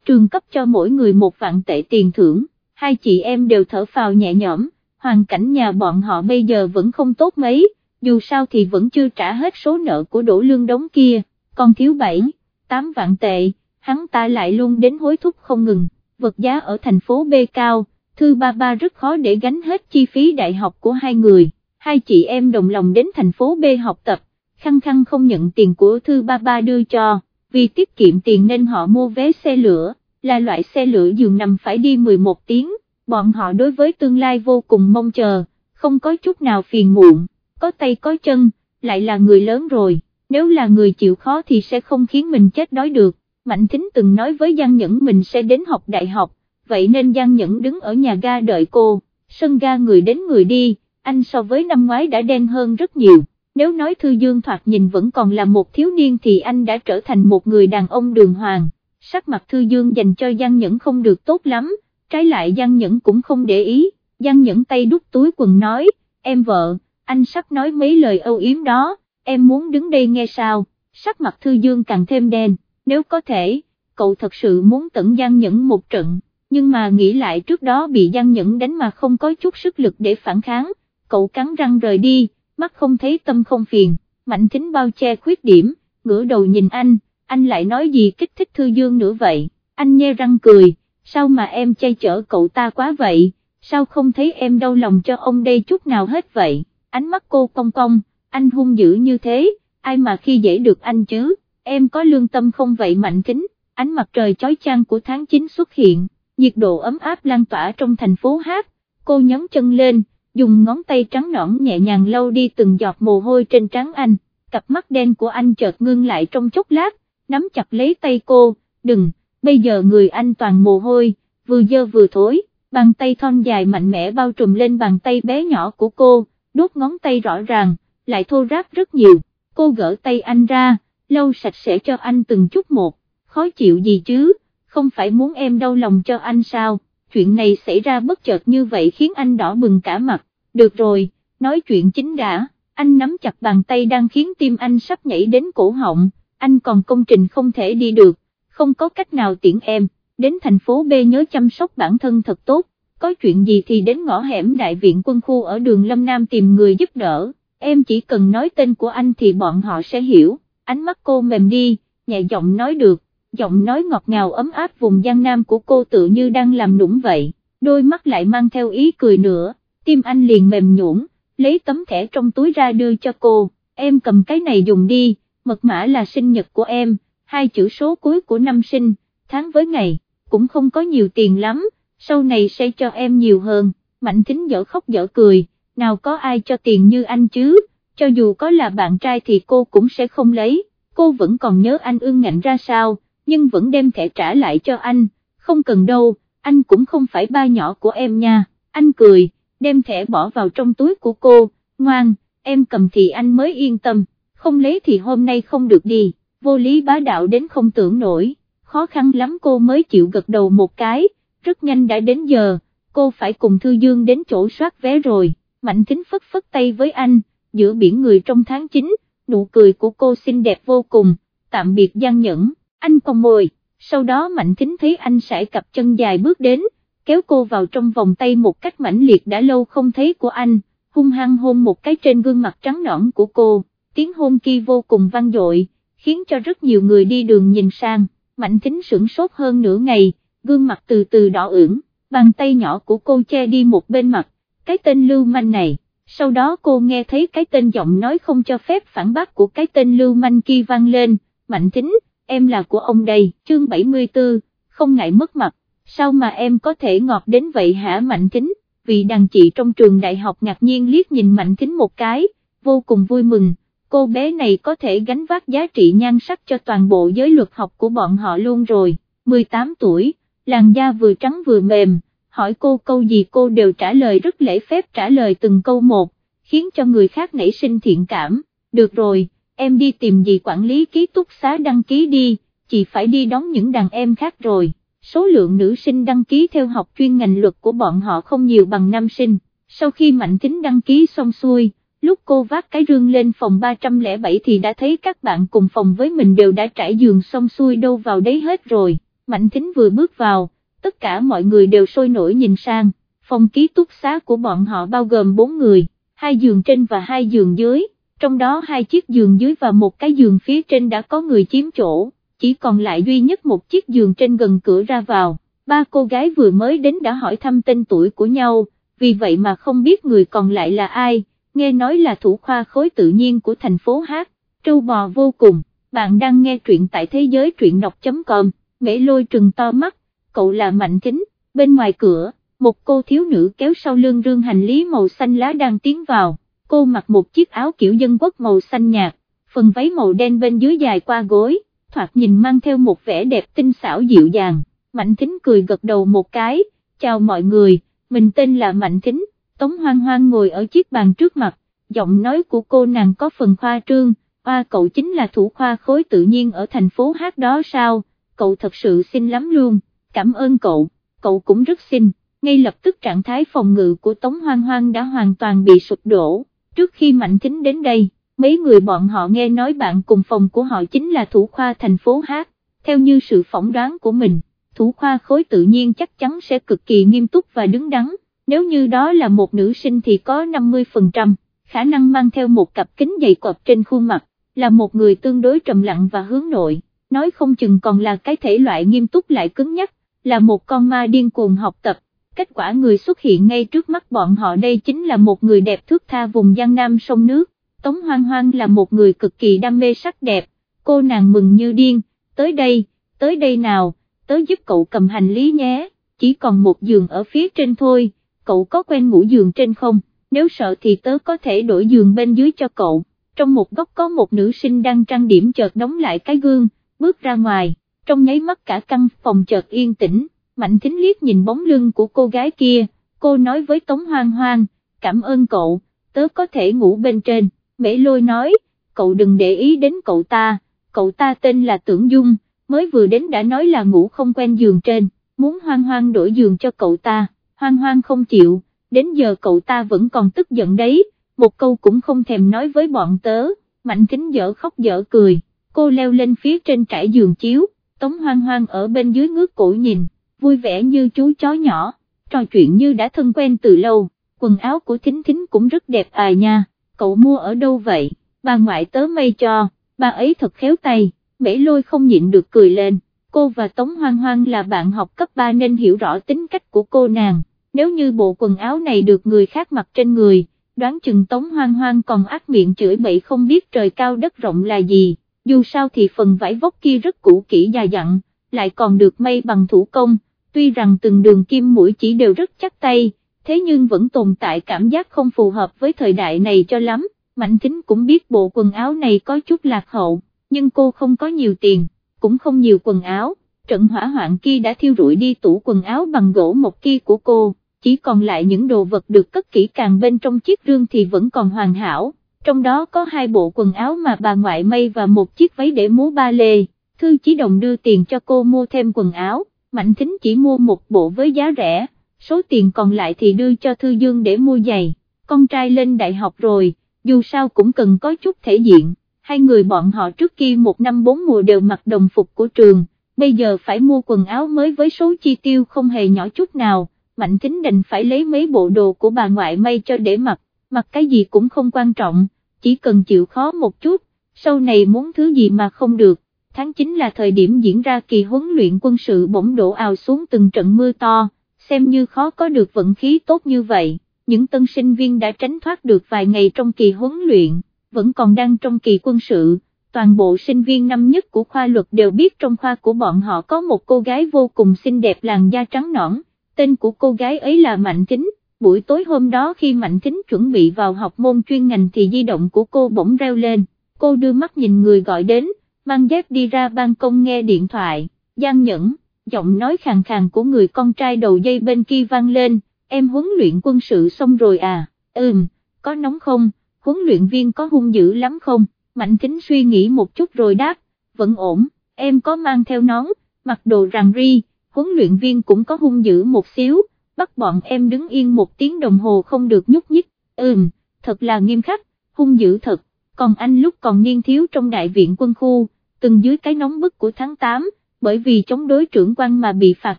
trường cấp cho mỗi người một vạn tệ tiền thưởng, hai chị em đều thở phào nhẹ nhõm, hoàn cảnh nhà bọn họ bây giờ vẫn không tốt mấy, dù sao thì vẫn chưa trả hết số nợ của đổ lương đóng kia, còn thiếu 7, 8 vạn tệ, hắn ta lại luôn đến hối thúc không ngừng, vật giá ở thành phố B cao, thư ba ba rất khó để gánh hết chi phí đại học của hai người, hai chị em đồng lòng đến thành phố B học tập, khăng khăng không nhận tiền của thư ba ba đưa cho, vì tiết kiệm tiền nên họ mua vé xe lửa, là loại xe lửa giường nằm phải đi 11 tiếng, bọn họ đối với tương lai vô cùng mong chờ, không có chút nào phiền muộn, có tay có chân, lại là người lớn rồi, nếu là người chịu khó thì sẽ không khiến mình chết đói được, Mạnh Thính từng nói với Giang Nhẫn mình sẽ đến học đại học, vậy nên Giang Nhẫn đứng ở nhà ga đợi cô, sân ga người đến người đi, anh so với năm ngoái đã đen hơn rất nhiều, nếu nói Thư Dương thoạt nhìn vẫn còn là một thiếu niên thì anh đã trở thành một người đàn ông đường hoàng, sắc mặt Thư Dương dành cho Giang Nhẫn không được tốt lắm, trái lại Giang Nhẫn cũng không để ý, Giang Nhẫn tay đút túi quần nói, em vợ, anh sắp nói mấy lời âu yếm đó, em muốn đứng đây nghe sao, sắc mặt Thư Dương càng thêm đen, nếu có thể, cậu thật sự muốn tận Giang Nhẫn một trận, nhưng mà nghĩ lại trước đó bị Giang Nhẫn đánh mà không có chút sức lực để phản kháng, cậu cắn răng rời đi, mắt không thấy tâm không phiền, mạnh thính bao che khuyết điểm, ngửa đầu nhìn anh, anh lại nói gì kích thích Thư Dương nữa vậy, anh nhe răng cười, sao mà em chay chở cậu ta quá vậy, sao không thấy em đau lòng cho ông đây chút nào hết vậy, ánh mắt cô cong cong, anh hung dữ như thế, ai mà khi dễ được anh chứ, em có lương tâm không vậy mạnh kính, ánh mặt trời chói chang của tháng 9 xuất hiện, nhiệt độ ấm áp lan tỏa trong thành phố hát, cô nhấn chân lên, dùng ngón tay trắng nõn nhẹ nhàng lau đi từng giọt mồ hôi trên trán anh, cặp mắt đen của anh chợt ngưng lại trong chốc lát, nắm chặt lấy tay cô, đừng, bây giờ người anh toàn mồ hôi, vừa dơ vừa thối, bàn tay thon dài mạnh mẽ bao trùm lên bàn tay bé nhỏ của cô, đốt ngón tay rõ ràng, lại thô ráp rất nhiều, cô gỡ tay anh ra, lau sạch sẽ cho anh từng chút một, khó chịu gì chứ, không phải muốn em đau lòng cho anh sao, chuyện này xảy ra bất chợt như vậy khiến anh đỏ bừng cả mặt, được rồi, nói chuyện chính đã, anh nắm chặt bàn tay đang khiến tim anh sắp nhảy đến cổ họng, anh còn công trình không thể đi được, không có cách nào tiễn em, đến thành phố B nhớ chăm sóc bản thân thật tốt, có chuyện gì thì đến ngõ hẻm đại viện quân khu ở đường Lâm Nam tìm người giúp đỡ, em chỉ cần nói tên của anh thì bọn họ sẽ hiểu, ánh mắt cô mềm đi, nhẹ giọng nói được, giọng nói ngọt ngào ấm áp vùng gian Nam của cô tự như đang làm nũng vậy, đôi mắt lại mang theo ý cười nữa, tim anh liền mềm nhũn, lấy tấm thẻ trong túi ra đưa cho cô, em cầm cái này dùng đi, mật mã là sinh nhật của em, hai chữ số cuối của năm sinh, tháng với ngày, cũng không có nhiều tiền lắm, sau này sẽ cho em nhiều hơn, mạnh thính dở khóc dở cười, nào có ai cho tiền như anh chứ, cho dù có là bạn trai thì cô cũng sẽ không lấy, cô vẫn còn nhớ anh ương ngạnh ra sao, nhưng vẫn đem thẻ trả lại cho anh, không cần đâu, anh cũng không phải ba nhỏ của em nha, anh cười, đem thẻ bỏ vào trong túi của cô, ngoan, em cầm thì anh mới yên tâm, không lấy thì hôm nay không được đi, vô lý bá đạo đến không tưởng nổi, khó khăn lắm cô mới chịu gật đầu một cái, rất nhanh đã đến giờ, cô phải cùng Thư Dương đến chỗ soát vé rồi, Mạnh Thính phất phất tay với anh, giữa biển người trong tháng 9, nụ cười của cô xinh đẹp vô cùng, tạm biệt gian nhẫn, anh cong môi, sau đó Mạnh Thính thấy anh sải cặp chân dài bước đến, kéo cô vào trong vòng tay một cách mãnh liệt đã lâu không thấy của anh, hung hăng hôn một cái trên gương mặt trắng nõn của cô, tiếng hôn kia vô cùng vang dội, khiến cho rất nhiều người đi đường nhìn sang, Mạnh Thính sửng sốt hơn nửa ngày, gương mặt từ từ đỏ ửng, bàn tay nhỏ của cô che đi một bên mặt, cái tên lưu manh này, sau đó cô nghe thấy cái tên giọng nói không cho phép phản bác của cái tên lưu manh kia vang lên, Mạnh Thính, em là của ông đây, chương 74, không ngại mất mặt, sao mà em có thể ngọt đến vậy hả Mạnh kính? vì đàn chị trong trường đại học ngạc nhiên liếc nhìn Mạnh kính một cái, vô cùng vui mừng, cô bé này có thể gánh vác giá trị nhan sắc cho toàn bộ giới luật học của bọn họ luôn rồi, 18 tuổi làn da vừa trắng vừa mềm, hỏi cô câu gì cô đều trả lời rất lễ phép trả lời từng câu một, khiến cho người khác nảy sinh thiện cảm, được rồi, em đi tìm gì quản lý ký túc xá đăng ký đi, chỉ phải đi đón những đàn em khác rồi, số lượng nữ sinh đăng ký theo học chuyên ngành luật của bọn họ không nhiều bằng nam sinh, sau khi Mạnh Tính đăng ký xong xuôi, lúc cô vác cái rương lên phòng 307 thì đã thấy các bạn cùng phòng với mình đều đã trải giường xong xuôi đâu vào đấy hết rồi. Mạnh Thính vừa bước vào, tất cả mọi người đều sôi nổi nhìn sang, phòng ký túc xá của bọn họ bao gồm 4 người, hai giường trên và hai giường dưới, trong đó hai chiếc giường dưới và một cái giường phía trên đã có người chiếm chỗ, chỉ còn lại duy nhất một chiếc giường trên gần cửa ra vào, ba cô gái vừa mới đến đã hỏi thăm tên tuổi của nhau, vì vậy mà không biết người còn lại là ai, nghe nói là thủ khoa khối tự nhiên của thành phố Hát, trâu bò vô cùng, bạn đang nghe truyện tại thế giới truyện đọc.com, mễ lôi trừng to mắt, cậu là Mạnh Kính, bên ngoài cửa, một cô thiếu nữ kéo sau lưng rương hành lý màu xanh lá đang tiến vào, cô mặc một chiếc áo kiểu dân quốc màu xanh nhạt, phần váy màu đen bên dưới dài qua gối, thoạt nhìn mang theo một vẻ đẹp tinh xảo dịu dàng, Mạnh thính cười gật đầu một cái, chào mọi người, mình tên là Mạnh thính. Tống Hoang Hoang ngồi ở chiếc bàn trước mặt, giọng nói của cô nàng có phần khoa trương, oa cậu chính là thủ khoa khối tự nhiên ở thành phố hát đó sao, cậu thật sự xinh lắm luôn, cảm ơn cậu, cậu cũng rất xinh, ngay lập tức trạng thái phòng ngự của Tống Hoang Hoang đã hoàn toàn bị sụp đổ, trước khi Mạnh Thính đến đây, mấy người bọn họ nghe nói bạn cùng phòng của họ chính là thủ khoa thành phố hát, theo như sự phỏng đoán của mình, thủ khoa khối tự nhiên chắc chắn sẽ cực kỳ nghiêm túc và đứng đắn, nếu như đó là một nữ sinh thì có 50%, khả năng mang theo một cặp kính dày cọp trên khuôn mặt, là một người tương đối trầm lặng và hướng nội, nói không chừng còn là cái thể loại nghiêm túc lại cứng nhắc, là một con ma điên cuồng học tập. Kết quả người xuất hiện ngay trước mắt bọn họ đây chính là một người đẹp thước tha vùng Giang Nam sông nước, Tống Hoang Hoang là một người cực kỳ đam mê sắc đẹp, cô nàng mừng như điên, tới đây, tới đây nào, tới giúp cậu cầm hành lý nhé, chỉ còn một giường ở phía trên thôi, cậu có quen ngủ giường trên không, nếu sợ thì tớ có thể đổi giường bên dưới cho cậu. Trong một góc có một nữ sinh đang trang điểm chợt đóng lại cái gương, bước ra ngoài, trong nháy mắt cả căn phòng chợt yên tĩnh, Mạnh Thính liếc nhìn bóng lưng của cô gái kia, cô nói với Tống Hoang Hoang, cảm ơn cậu, tớ có thể ngủ bên trên, Mễ Lôi nói, cậu đừng để ý đến cậu ta, cậu ta tên là Tưởng Dung, mới vừa đến đã nói là ngủ không quen giường trên, muốn Hoang Hoang đổi giường cho cậu ta, Hoang Hoang không chịu, đến giờ cậu ta vẫn còn tức giận đấy một câu cũng không thèm nói với bọn tớ, mạnh Thính dở khóc dở cười, cô leo lên phía trên trải giường chiếu, tống hoang hoang ở bên dưới ngước cổ nhìn, vui vẻ như chú chó nhỏ, trò chuyện như đã thân quen từ lâu, quần áo của thính thính cũng rất đẹp à nha, cậu mua ở đâu vậy, bà ngoại tớ may cho, bà ấy thật khéo tay, mễ lôi không nhịn được cười lên, cô và Tống Hoang Hoang là bạn học cấp 3 nên hiểu rõ tính cách của cô nàng, nếu như bộ quần áo này được người khác mặc trên người, đoán chừng Tống Hoang Hoang còn ác miệng chửi bậy không biết trời cao đất rộng là gì, dù sao thì phần vải vóc kia rất cũ kỹ già dặn, lại còn được may bằng thủ công, tuy rằng từng đường kim mũi chỉ đều rất chắc tay, thế nhưng vẫn tồn tại cảm giác không phù hợp với thời đại này cho lắm, Mạnh Thính cũng biết bộ quần áo này có chút lạc hậu, nhưng cô không có nhiều tiền, cũng không nhiều quần áo, trận hỏa hoạn kia đã thiêu rụi đi tủ quần áo bằng gỗ một kia của cô chỉ còn lại những đồ vật được cất kỹ càng bên trong chiếc rương thì vẫn còn hoàn hảo, trong đó có hai bộ quần áo mà bà ngoại may và một chiếc váy để múa ba lê, Thư Chí Đồng đưa tiền cho cô mua thêm quần áo, Mạnh Thính chỉ mua một bộ với giá rẻ, số tiền còn lại thì đưa cho Thư Dương để mua giày, con trai lên đại học rồi, dù sao cũng cần có chút thể diện, hai người bọn họ trước kia một năm bốn mùa đều mặc đồng phục của trường, bây giờ phải mua quần áo mới với số chi tiêu không hề nhỏ chút nào. Mạnh Thính đành phải lấy mấy bộ đồ của bà ngoại may cho để mặc, mặc cái gì cũng không quan trọng, chỉ cần chịu khó một chút, sau này muốn thứ gì mà không được. Tháng 9 là thời điểm diễn ra kỳ huấn luyện quân sự bỗng đổ ào xuống từng trận mưa to, xem như khó có được vận khí tốt như vậy, những tân sinh viên đã tránh thoát được vài ngày trong kỳ huấn luyện, vẫn còn đang trong kỳ quân sự, toàn bộ sinh viên năm nhất của khoa luật đều biết trong khoa của bọn họ có một cô gái vô cùng xinh đẹp làn da trắng nõn. Tên của cô gái ấy là Mạnh Kính, buổi tối hôm đó khi Mạnh Kính chuẩn bị vào học môn chuyên ngành thì di động của cô bỗng reo lên, cô đưa mắt nhìn người gọi đến, mang dép đi ra ban công nghe điện thoại, Giang Nhẫn, giọng nói khàn khàn của người con trai đầu dây bên kia vang lên, em huấn luyện quân sự xong rồi à, ừm, có nóng không, huấn luyện viên có hung dữ lắm không, Mạnh Kính suy nghĩ một chút rồi đáp, vẫn ổn, em có mang theo nón, mặc đồ ràng ri huấn luyện viên cũng có hung dữ một xíu, bắt bọn em đứng yên một tiếng đồng hồ không được nhúc nhích, ừm, thật là nghiêm khắc, hung dữ thật, còn anh lúc còn niên thiếu trong đại viện quân khu, từng dưới cái nóng bức của tháng 8, bởi vì chống đối trưởng quan mà bị phạt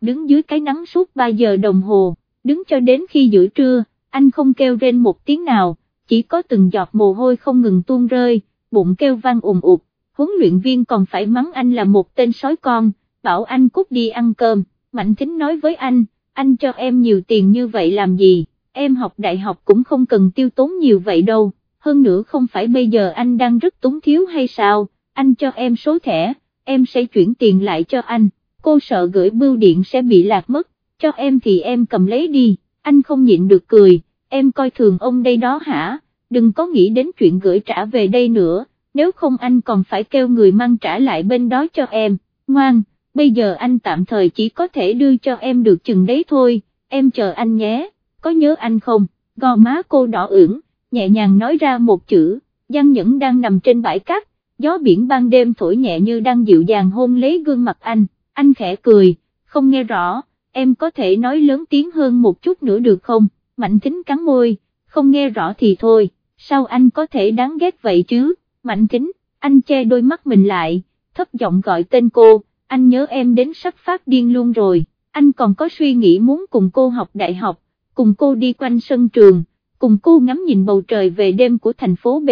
đứng dưới cái nắng suốt 3 giờ đồng hồ, đứng cho đến khi giữa trưa, anh không kêu rên một tiếng nào, chỉ có từng giọt mồ hôi không ngừng tuôn rơi, bụng kêu vang ùm ụt, huấn luyện viên còn phải mắng anh là một tên sói con, bảo anh cút đi ăn cơm, Mạnh Thính nói với anh, anh cho em nhiều tiền như vậy làm gì, em học đại học cũng không cần tiêu tốn nhiều vậy đâu, hơn nữa không phải bây giờ anh đang rất túng thiếu hay sao, anh cho em số thẻ, em sẽ chuyển tiền lại cho anh, cô sợ gửi bưu điện sẽ bị lạc mất, cho em thì em cầm lấy đi, anh không nhịn được cười, em coi thường ông đây đó hả, đừng có nghĩ đến chuyện gửi trả về đây nữa, nếu không anh còn phải kêu người mang trả lại bên đó cho em, ngoan, bây giờ anh tạm thời chỉ có thể đưa cho em được chừng đấy thôi, em chờ anh nhé, có nhớ anh không, gò má cô đỏ ửng, nhẹ nhàng nói ra một chữ, Giang Nhẫn đang nằm trên bãi cát, gió biển ban đêm thổi nhẹ như đang dịu dàng hôn lấy gương mặt anh, anh khẽ cười, không nghe rõ, em có thể nói lớn tiếng hơn một chút nữa được không, Mạnh Thính cắn môi, không nghe rõ thì thôi, sao anh có thể đáng ghét vậy chứ, Mạnh Thính, anh che đôi mắt mình lại, thấp giọng gọi tên cô, anh nhớ em đến sắp phát điên luôn rồi, anh còn có suy nghĩ muốn cùng cô học đại học, cùng cô đi quanh sân trường, cùng cô ngắm nhìn bầu trời về đêm của thành phố B,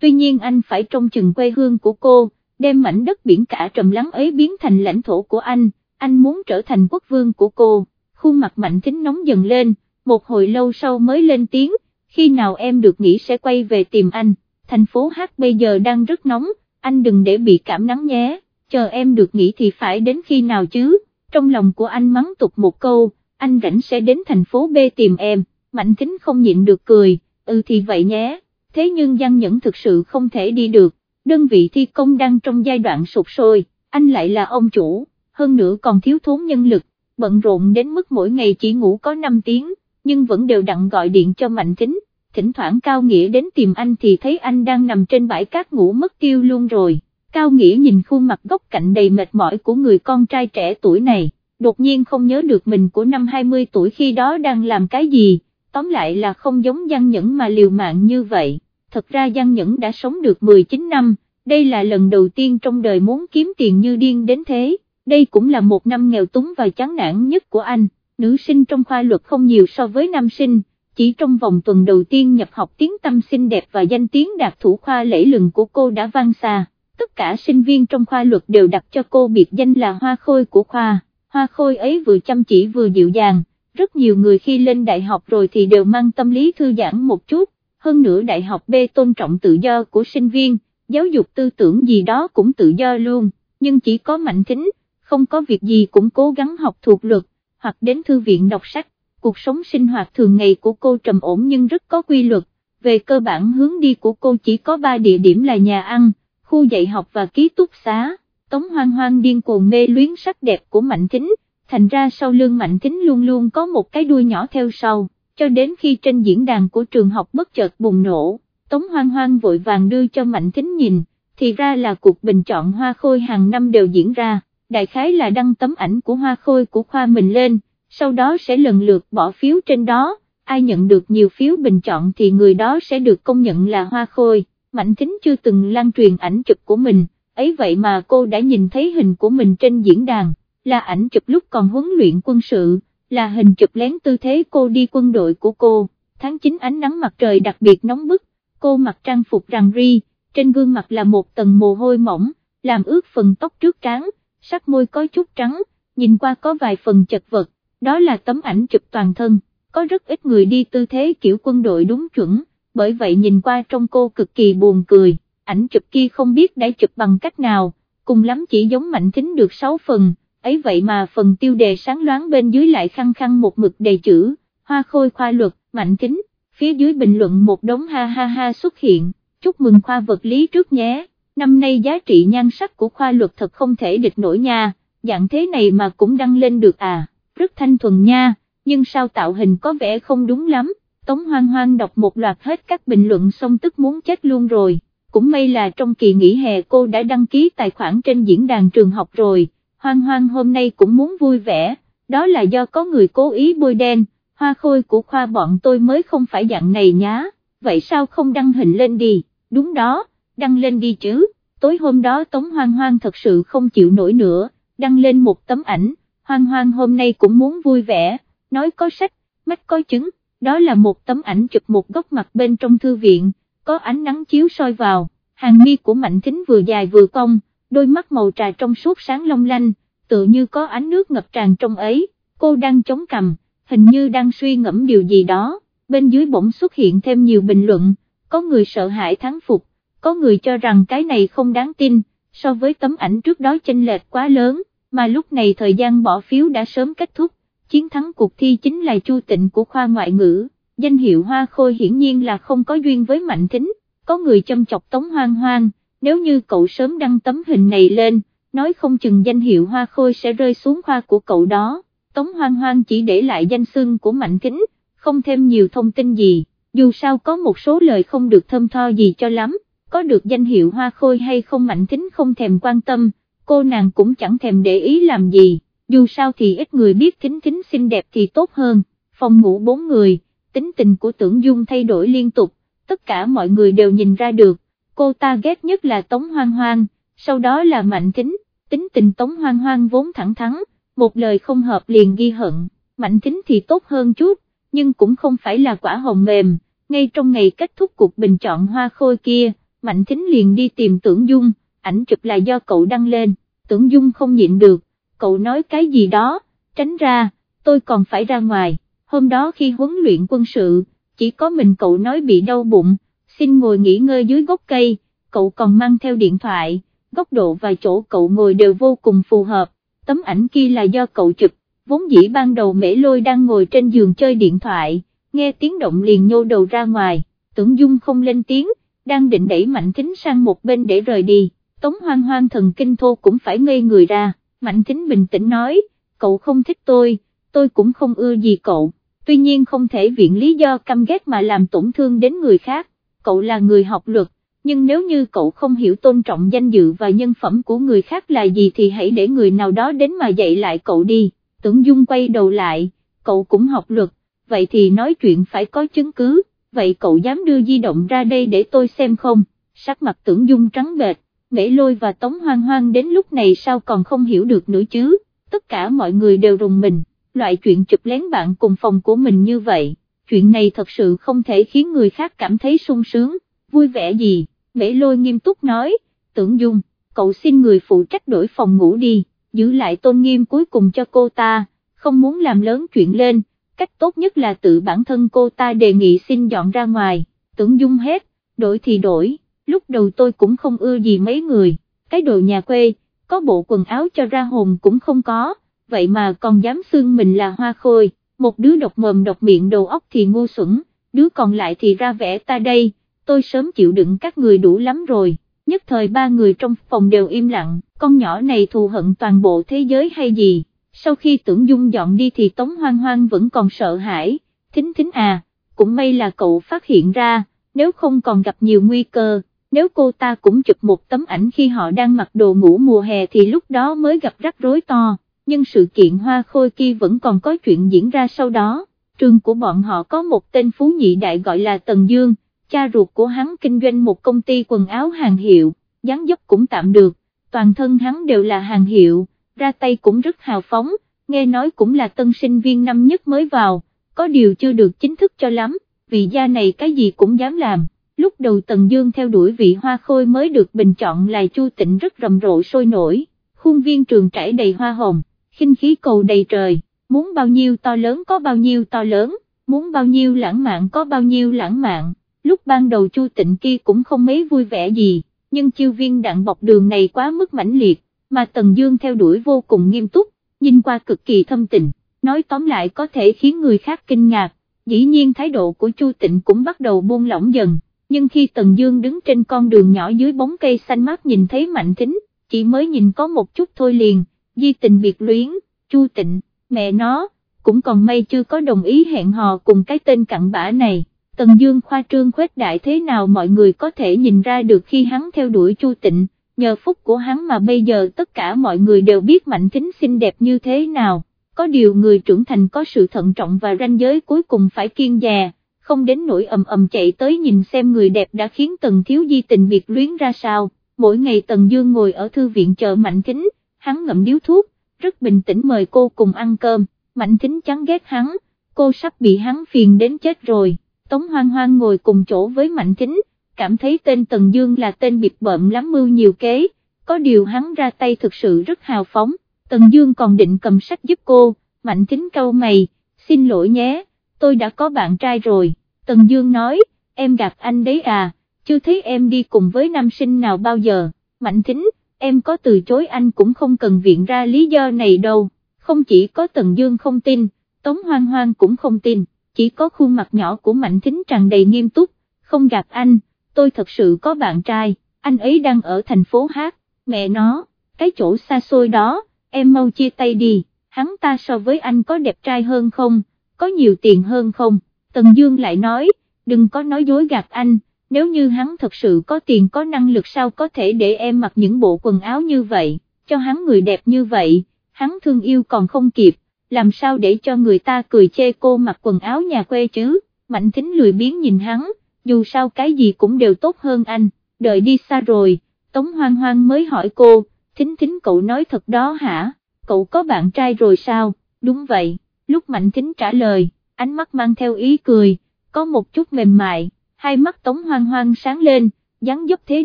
tuy nhiên anh phải trông chừng quê hương của cô, đem mảnh đất biển cả trầm lắng ấy biến thành lãnh thổ của anh, anh muốn trở thành quốc vương của cô, khuôn mặt mạnh tính nóng dần lên, một hồi lâu sau mới lên tiếng, khi nào em được nghỉ sẽ quay về tìm anh, thành phố H bây giờ đang rất nóng, anh đừng để bị cảm nắng nhé, chờ em được nghỉ thì phải đến khi nào chứ, trong lòng của anh mắng tục một câu, anh rảnh sẽ đến thành phố B tìm em, Mạnh Kính không nhịn được cười, ừ thì vậy nhé, thế nhưng Giang Nhẫn thực sự không thể đi được, đơn vị thi công đang trong giai đoạn sụp sôi, anh lại là ông chủ, hơn nữa còn thiếu thốn nhân lực, bận rộn đến mức mỗi ngày chỉ ngủ có 5 tiếng, nhưng vẫn đều đặn gọi điện cho Mạnh Kính. thỉnh thoảng Cao Nghĩa đến tìm anh thì thấy anh đang nằm trên bãi cát ngủ mất tiêu luôn rồi. Cao Nghĩa nhìn khuôn mặt góc cạnh đầy mệt mỏi của người con trai trẻ tuổi này, đột nhiên không nhớ được mình của năm 20 tuổi khi đó đang làm cái gì, tóm lại là không giống Giang Nhẫn mà liều mạng như vậy, thật ra Giang Nhẫn đã sống được 19 năm, đây là lần đầu tiên trong đời muốn kiếm tiền như điên đến thế, đây cũng là một năm nghèo túng và chán nản nhất của anh, nữ sinh trong khoa luật không nhiều so với nam sinh, chỉ trong vòng tuần đầu tiên nhập học tiếng tâm xinh đẹp và danh tiếng đạt thủ khoa lễ lừng của cô đã vang xa, tất cả sinh viên trong khoa luật đều đặt cho cô biệt danh là hoa khôi của khoa, hoa khôi ấy vừa chăm chỉ vừa dịu dàng rất nhiều người khi lên đại học rồi thì đều mang tâm lý thư giãn một chút, hơn nữa đại học B tôn trọng tự do của sinh viên, giáo dục tư tưởng gì đó cũng tự do luôn, nhưng chỉ có mạnh thính, không có việc gì cũng cố gắng học thuộc luật, hoặc đến thư viện đọc sách, cuộc sống sinh hoạt thường ngày của cô trầm ổn nhưng rất có quy luật, về cơ bản hướng đi của cô chỉ có 3 địa điểm là nhà ăn, khu dạy học và ký túc xá, Tống Hoang Hoang điên cuồng mê luyến sắc đẹp của Mạnh Thính, thành ra sau lưng Mạnh Thính luôn luôn có một cái đuôi nhỏ theo sau, cho đến khi trên diễn đàn của trường học bất chợt bùng nổ, Tống Hoang Hoang vội vàng đưa cho Mạnh Thính nhìn, thì ra là cuộc bình chọn hoa khôi hàng năm đều diễn ra, đại khái là đăng tấm ảnh của hoa khôi của khoa mình lên, sau đó sẽ lần lượt bỏ phiếu trên đó, ai nhận được nhiều phiếu bình chọn thì người đó sẽ được công nhận là hoa khôi, Mạnh Thính chưa từng lan truyền ảnh chụp của mình, ấy vậy mà cô đã nhìn thấy hình của mình trên diễn đàn là ảnh chụp lúc còn huấn luyện quân sự, là hình chụp lén tư thế cô đi quân đội của cô, tháng 9 ánh nắng mặt trời đặc biệt nóng bức, cô mặc trang phục rằn ri, trên gương mặt là một tầng mồ hôi mỏng, làm ướt phần tóc trước trán, sắc môi có chút trắng, nhìn qua có vài phần chật vật, đó là tấm ảnh chụp toàn thân, có rất ít người đi tư thế kiểu quân đội đúng chuẩn, bởi vậy nhìn qua trong cô cực kỳ buồn cười, ảnh chụp kia không biết đã chụp bằng cách nào, cùng lắm chỉ giống mạnh thính được 6 phần ấy vậy mà phần tiêu đề sáng loáng bên dưới lại khăng khăng một mực đầy chữ, hoa khôi khoa luật, mạnh kính, phía dưới bình luận một đống ha ha ha xuất hiện, chúc mừng khoa vật lý trước nhé, năm nay giá trị nhan sắc của khoa luật thật không thể địch nổi nha, dạng thế này mà cũng đăng lên được à, rất thanh thuần nha, nhưng sao tạo hình có vẻ không đúng lắm, Tống Hoang Hoang đọc một loạt hết các bình luận xong tức muốn chết luôn rồi, cũng may là trong kỳ nghỉ hè cô đã đăng ký tài khoản trên diễn đàn trường học rồi hoang hoang hôm nay cũng muốn vui vẻ, đó là do có người cố ý bôi đen, hoa khôi của khoa bọn tôi mới không phải dạng này nhá, vậy sao không đăng hình lên đi, đúng đó, đăng lên đi chứ, tối hôm đó Tống Hoang Hoang thật sự không chịu nổi nữa, đăng lên một tấm ảnh, hoang hoang hôm nay cũng muốn vui vẻ, nói có sách, mắt có chứng, đó là một tấm ảnh chụp một góc mặt bên trong thư viện, có ánh nắng chiếu soi vào, hàng mi của Mạnh Thính vừa dài vừa cong, đôi mắt màu trà trong suốt sáng long lanh, tự như có ánh nước ngập tràn trong ấy, cô đang chống cằm, hình như đang suy ngẫm điều gì đó, bên dưới bỗng xuất hiện thêm nhiều bình luận, có người sợ hãi thắng phục, có người cho rằng cái này không đáng tin, so với tấm ảnh trước đó chênh lệch quá lớn, mà lúc này thời gian bỏ phiếu đã sớm kết thúc, chiến thắng cuộc thi chính là Chu Tịnh của khoa ngoại ngữ, danh hiệu Hoa Khôi hiển nhiên là không có duyên với Mạnh Thính, có người châm chọc Tống Hoang Hoang, nếu như cậu sớm đăng tấm hình này lên, nói không chừng danh hiệu Hoa Khôi sẽ rơi xuống hoa của cậu đó, Tống Hoang Hoang chỉ để lại danh xưng của Mạnh Kính, không thêm nhiều thông tin gì, dù sao có một số lời không được thơm tho gì cho lắm, có được danh hiệu Hoa Khôi hay không Mạnh Kính không thèm quan tâm, cô nàng cũng chẳng thèm để ý làm gì, dù sao thì ít người biết Kính Kính xinh đẹp thì tốt hơn, phòng ngủ bốn người, tính tình của tưởng dung thay đổi liên tục, tất cả mọi người đều nhìn ra được, cô ta ghét nhất là Tống Hoang Hoang, sau đó là Mạnh Thính, tính tình Tống Hoang Hoang vốn thẳng thắn, một lời không hợp liền ghi hận, Mạnh Thính thì tốt hơn chút, nhưng cũng không phải là quả hồng mềm, ngay trong ngày kết thúc cuộc bình chọn hoa khôi kia, Mạnh Thính liền đi tìm Tưởng Dung, ảnh chụp là do cậu đăng lên, Tưởng Dung không nhịn được, cậu nói cái gì đó, tránh ra, tôi còn phải ra ngoài, hôm đó khi huấn luyện quân sự, chỉ có mình cậu nói bị đau bụng, xin ngồi nghỉ ngơi dưới gốc cây, cậu còn mang theo điện thoại, góc độ và chỗ cậu ngồi đều vô cùng phù hợp, tấm ảnh kia là do cậu chụp, vốn dĩ ban đầu mễ lôi đang ngồi trên giường chơi điện thoại, nghe tiếng động liền nhô đầu ra ngoài, tưởng dung không lên tiếng, đang định đẩy mạnh thính sang một bên để rời đi, tống hoang hoang thần kinh thô cũng phải ngây người ra, mạnh thính bình tĩnh nói, cậu không thích tôi, tôi cũng không ưa gì cậu, tuy nhiên không thể viện lý do căm ghét mà làm tổn thương đến người khác, cậu là người học luật, nhưng nếu như cậu không hiểu tôn trọng danh dự và nhân phẩm của người khác là gì thì hãy để người nào đó đến mà dạy lại cậu đi, tưởng dung quay đầu lại, cậu cũng học luật, vậy thì nói chuyện phải có chứng cứ, vậy cậu dám đưa di động ra đây để tôi xem không, sắc mặt tưởng dung trắng bệch, mễ lôi và tống hoang hoang đến lúc này sao còn không hiểu được nữa chứ, tất cả mọi người đều rùng mình, loại chuyện chụp lén bạn cùng phòng của mình như vậy, chuyện này thật sự không thể khiến người khác cảm thấy sung sướng, vui vẻ gì? Mễ lôi nghiêm túc nói, tưởng dung, cậu xin người phụ trách đổi phòng ngủ đi, giữ lại tôn nghiêm cuối cùng cho cô ta, không muốn làm lớn chuyện lên, cách tốt nhất là tự bản thân cô ta đề nghị xin dọn ra ngoài, tưởng dung hết, đổi thì đổi, lúc đầu tôi cũng không ưa gì mấy người, cái đồ nhà quê, có bộ quần áo cho ra hồn cũng không có, vậy mà còn dám xưng mình là hoa khôi, một đứa độc mồm độc miệng đầu óc thì ngu xuẩn, đứa còn lại thì ra vẻ ta đây tôi sớm chịu đựng các người đủ lắm rồi, nhất thời ba người trong phòng đều im lặng, con nhỏ này thù hận toàn bộ thế giới hay gì, sau khi tưởng dung dọn đi thì Tống Hoang Hoang vẫn còn sợ hãi, thính thính à, cũng may là cậu phát hiện ra, nếu không còn gặp nhiều nguy cơ, nếu cô ta cũng chụp một tấm ảnh khi họ đang mặc đồ ngủ mùa hè thì lúc đó mới gặp rắc rối to, nhưng sự kiện hoa khôi kia vẫn còn có chuyện diễn ra sau đó, trường của bọn họ có một tên phú nhị đại gọi là Tần Dương, cha ruột của hắn kinh doanh một công ty quần áo hàng hiệu, dáng dấp cũng tạm được, toàn thân hắn đều là hàng hiệu, ra tay cũng rất hào phóng, nghe nói cũng là tân sinh viên năm nhất mới vào, có điều chưa được chính thức cho lắm, vì gia này cái gì cũng dám làm. Lúc đầu Tần Dương theo đuổi vị hoa khôi mới được bình chọn là Chu Tịnh rất rầm rộ sôi nổi, khuôn viên trường trải đầy hoa hồng, khinh khí cầu đầy trời, muốn bao nhiêu to lớn có bao nhiêu to lớn, muốn bao nhiêu lãng mạn có bao nhiêu lãng mạn, lúc ban đầu Chu Tịnh kia cũng không mấy vui vẻ gì, nhưng chiêu viên đạn bọc đường này quá mức mãnh liệt, mà Tần Dương theo đuổi vô cùng nghiêm túc, nhìn qua cực kỳ thâm tình, nói tóm lại có thể khiến người khác kinh ngạc, dĩ nhiên thái độ của Chu Tịnh cũng bắt đầu buông lỏng dần, nhưng khi Tần Dương đứng trên con đường nhỏ dưới bóng cây xanh mát nhìn thấy Mạnh Thính, chỉ mới nhìn có một chút thôi liền, di tình biệt luyến, Chu Tịnh, mẹ nó, cũng còn may chưa có đồng ý hẹn hò cùng cái tên cặn bã này. Tần Dương khoa trương khuếch đại thế nào mọi người có thể nhìn ra được khi hắn theo đuổi Chu Tịnh, nhờ phúc của hắn mà bây giờ tất cả mọi người đều biết Mạnh Thính xinh đẹp như thế nào, có điều người trưởng thành có sự thận trọng và ranh giới cuối cùng phải kiên dè, không đến nỗi ầm ầm chạy tới nhìn xem người đẹp đã khiến Tần Thiếu Di tình biệt luyến ra sao, mỗi ngày Tần Dương ngồi ở thư viện chờ Mạnh Thính, hắn ngậm điếu thuốc, rất bình tĩnh mời cô cùng ăn cơm, Mạnh Thính chán ghét hắn, cô sắp bị hắn phiền đến chết rồi, Tống Hoang Hoang ngồi cùng chỗ với Mạnh Thính, cảm thấy tên Tần Dương là tên biệt bợm lắm mưu nhiều kế, có điều hắn ra tay thực sự rất hào phóng, Tần Dương còn định cầm sách giúp cô, Mạnh Thính câu mày, xin lỗi nhé, tôi đã có bạn trai rồi, Tần Dương nói, em gặp anh đấy à, chưa thấy em đi cùng với nam sinh nào bao giờ, Mạnh Thính, em có từ chối anh cũng không cần viện ra lý do này đâu, không chỉ có Tần Dương không tin, Tống Hoang Hoang cũng không tin, chỉ có khuôn mặt nhỏ của Mạnh Thính tràn đầy nghiêm túc, không gặp anh, tôi thật sự có bạn trai, anh ấy đang ở thành phố hát, mẹ nó, cái chỗ xa xôi đó, em mau chia tay đi, hắn ta so với anh có đẹp trai hơn không, có nhiều tiền hơn không, Tần Dương lại nói, đừng có nói dối gạt anh, nếu như hắn thật sự có tiền có năng lực sao có thể để em mặc những bộ quần áo như vậy, cho hắn người đẹp như vậy, hắn thương yêu còn không kịp, làm sao để cho người ta cười chê cô mặc quần áo nhà quê chứ, Mạnh Thính lười biếng nhìn hắn, dù sao cái gì cũng đều tốt hơn anh, đợi đi xa rồi, Tống Hoang Hoang mới hỏi cô, Thính Thính cậu nói thật đó hả, cậu có bạn trai rồi sao, đúng vậy, lúc Mạnh Thính trả lời, ánh mắt mang theo ý cười, có một chút mềm mại, hai mắt Tống Hoang Hoang sáng lên, dáng dấp thế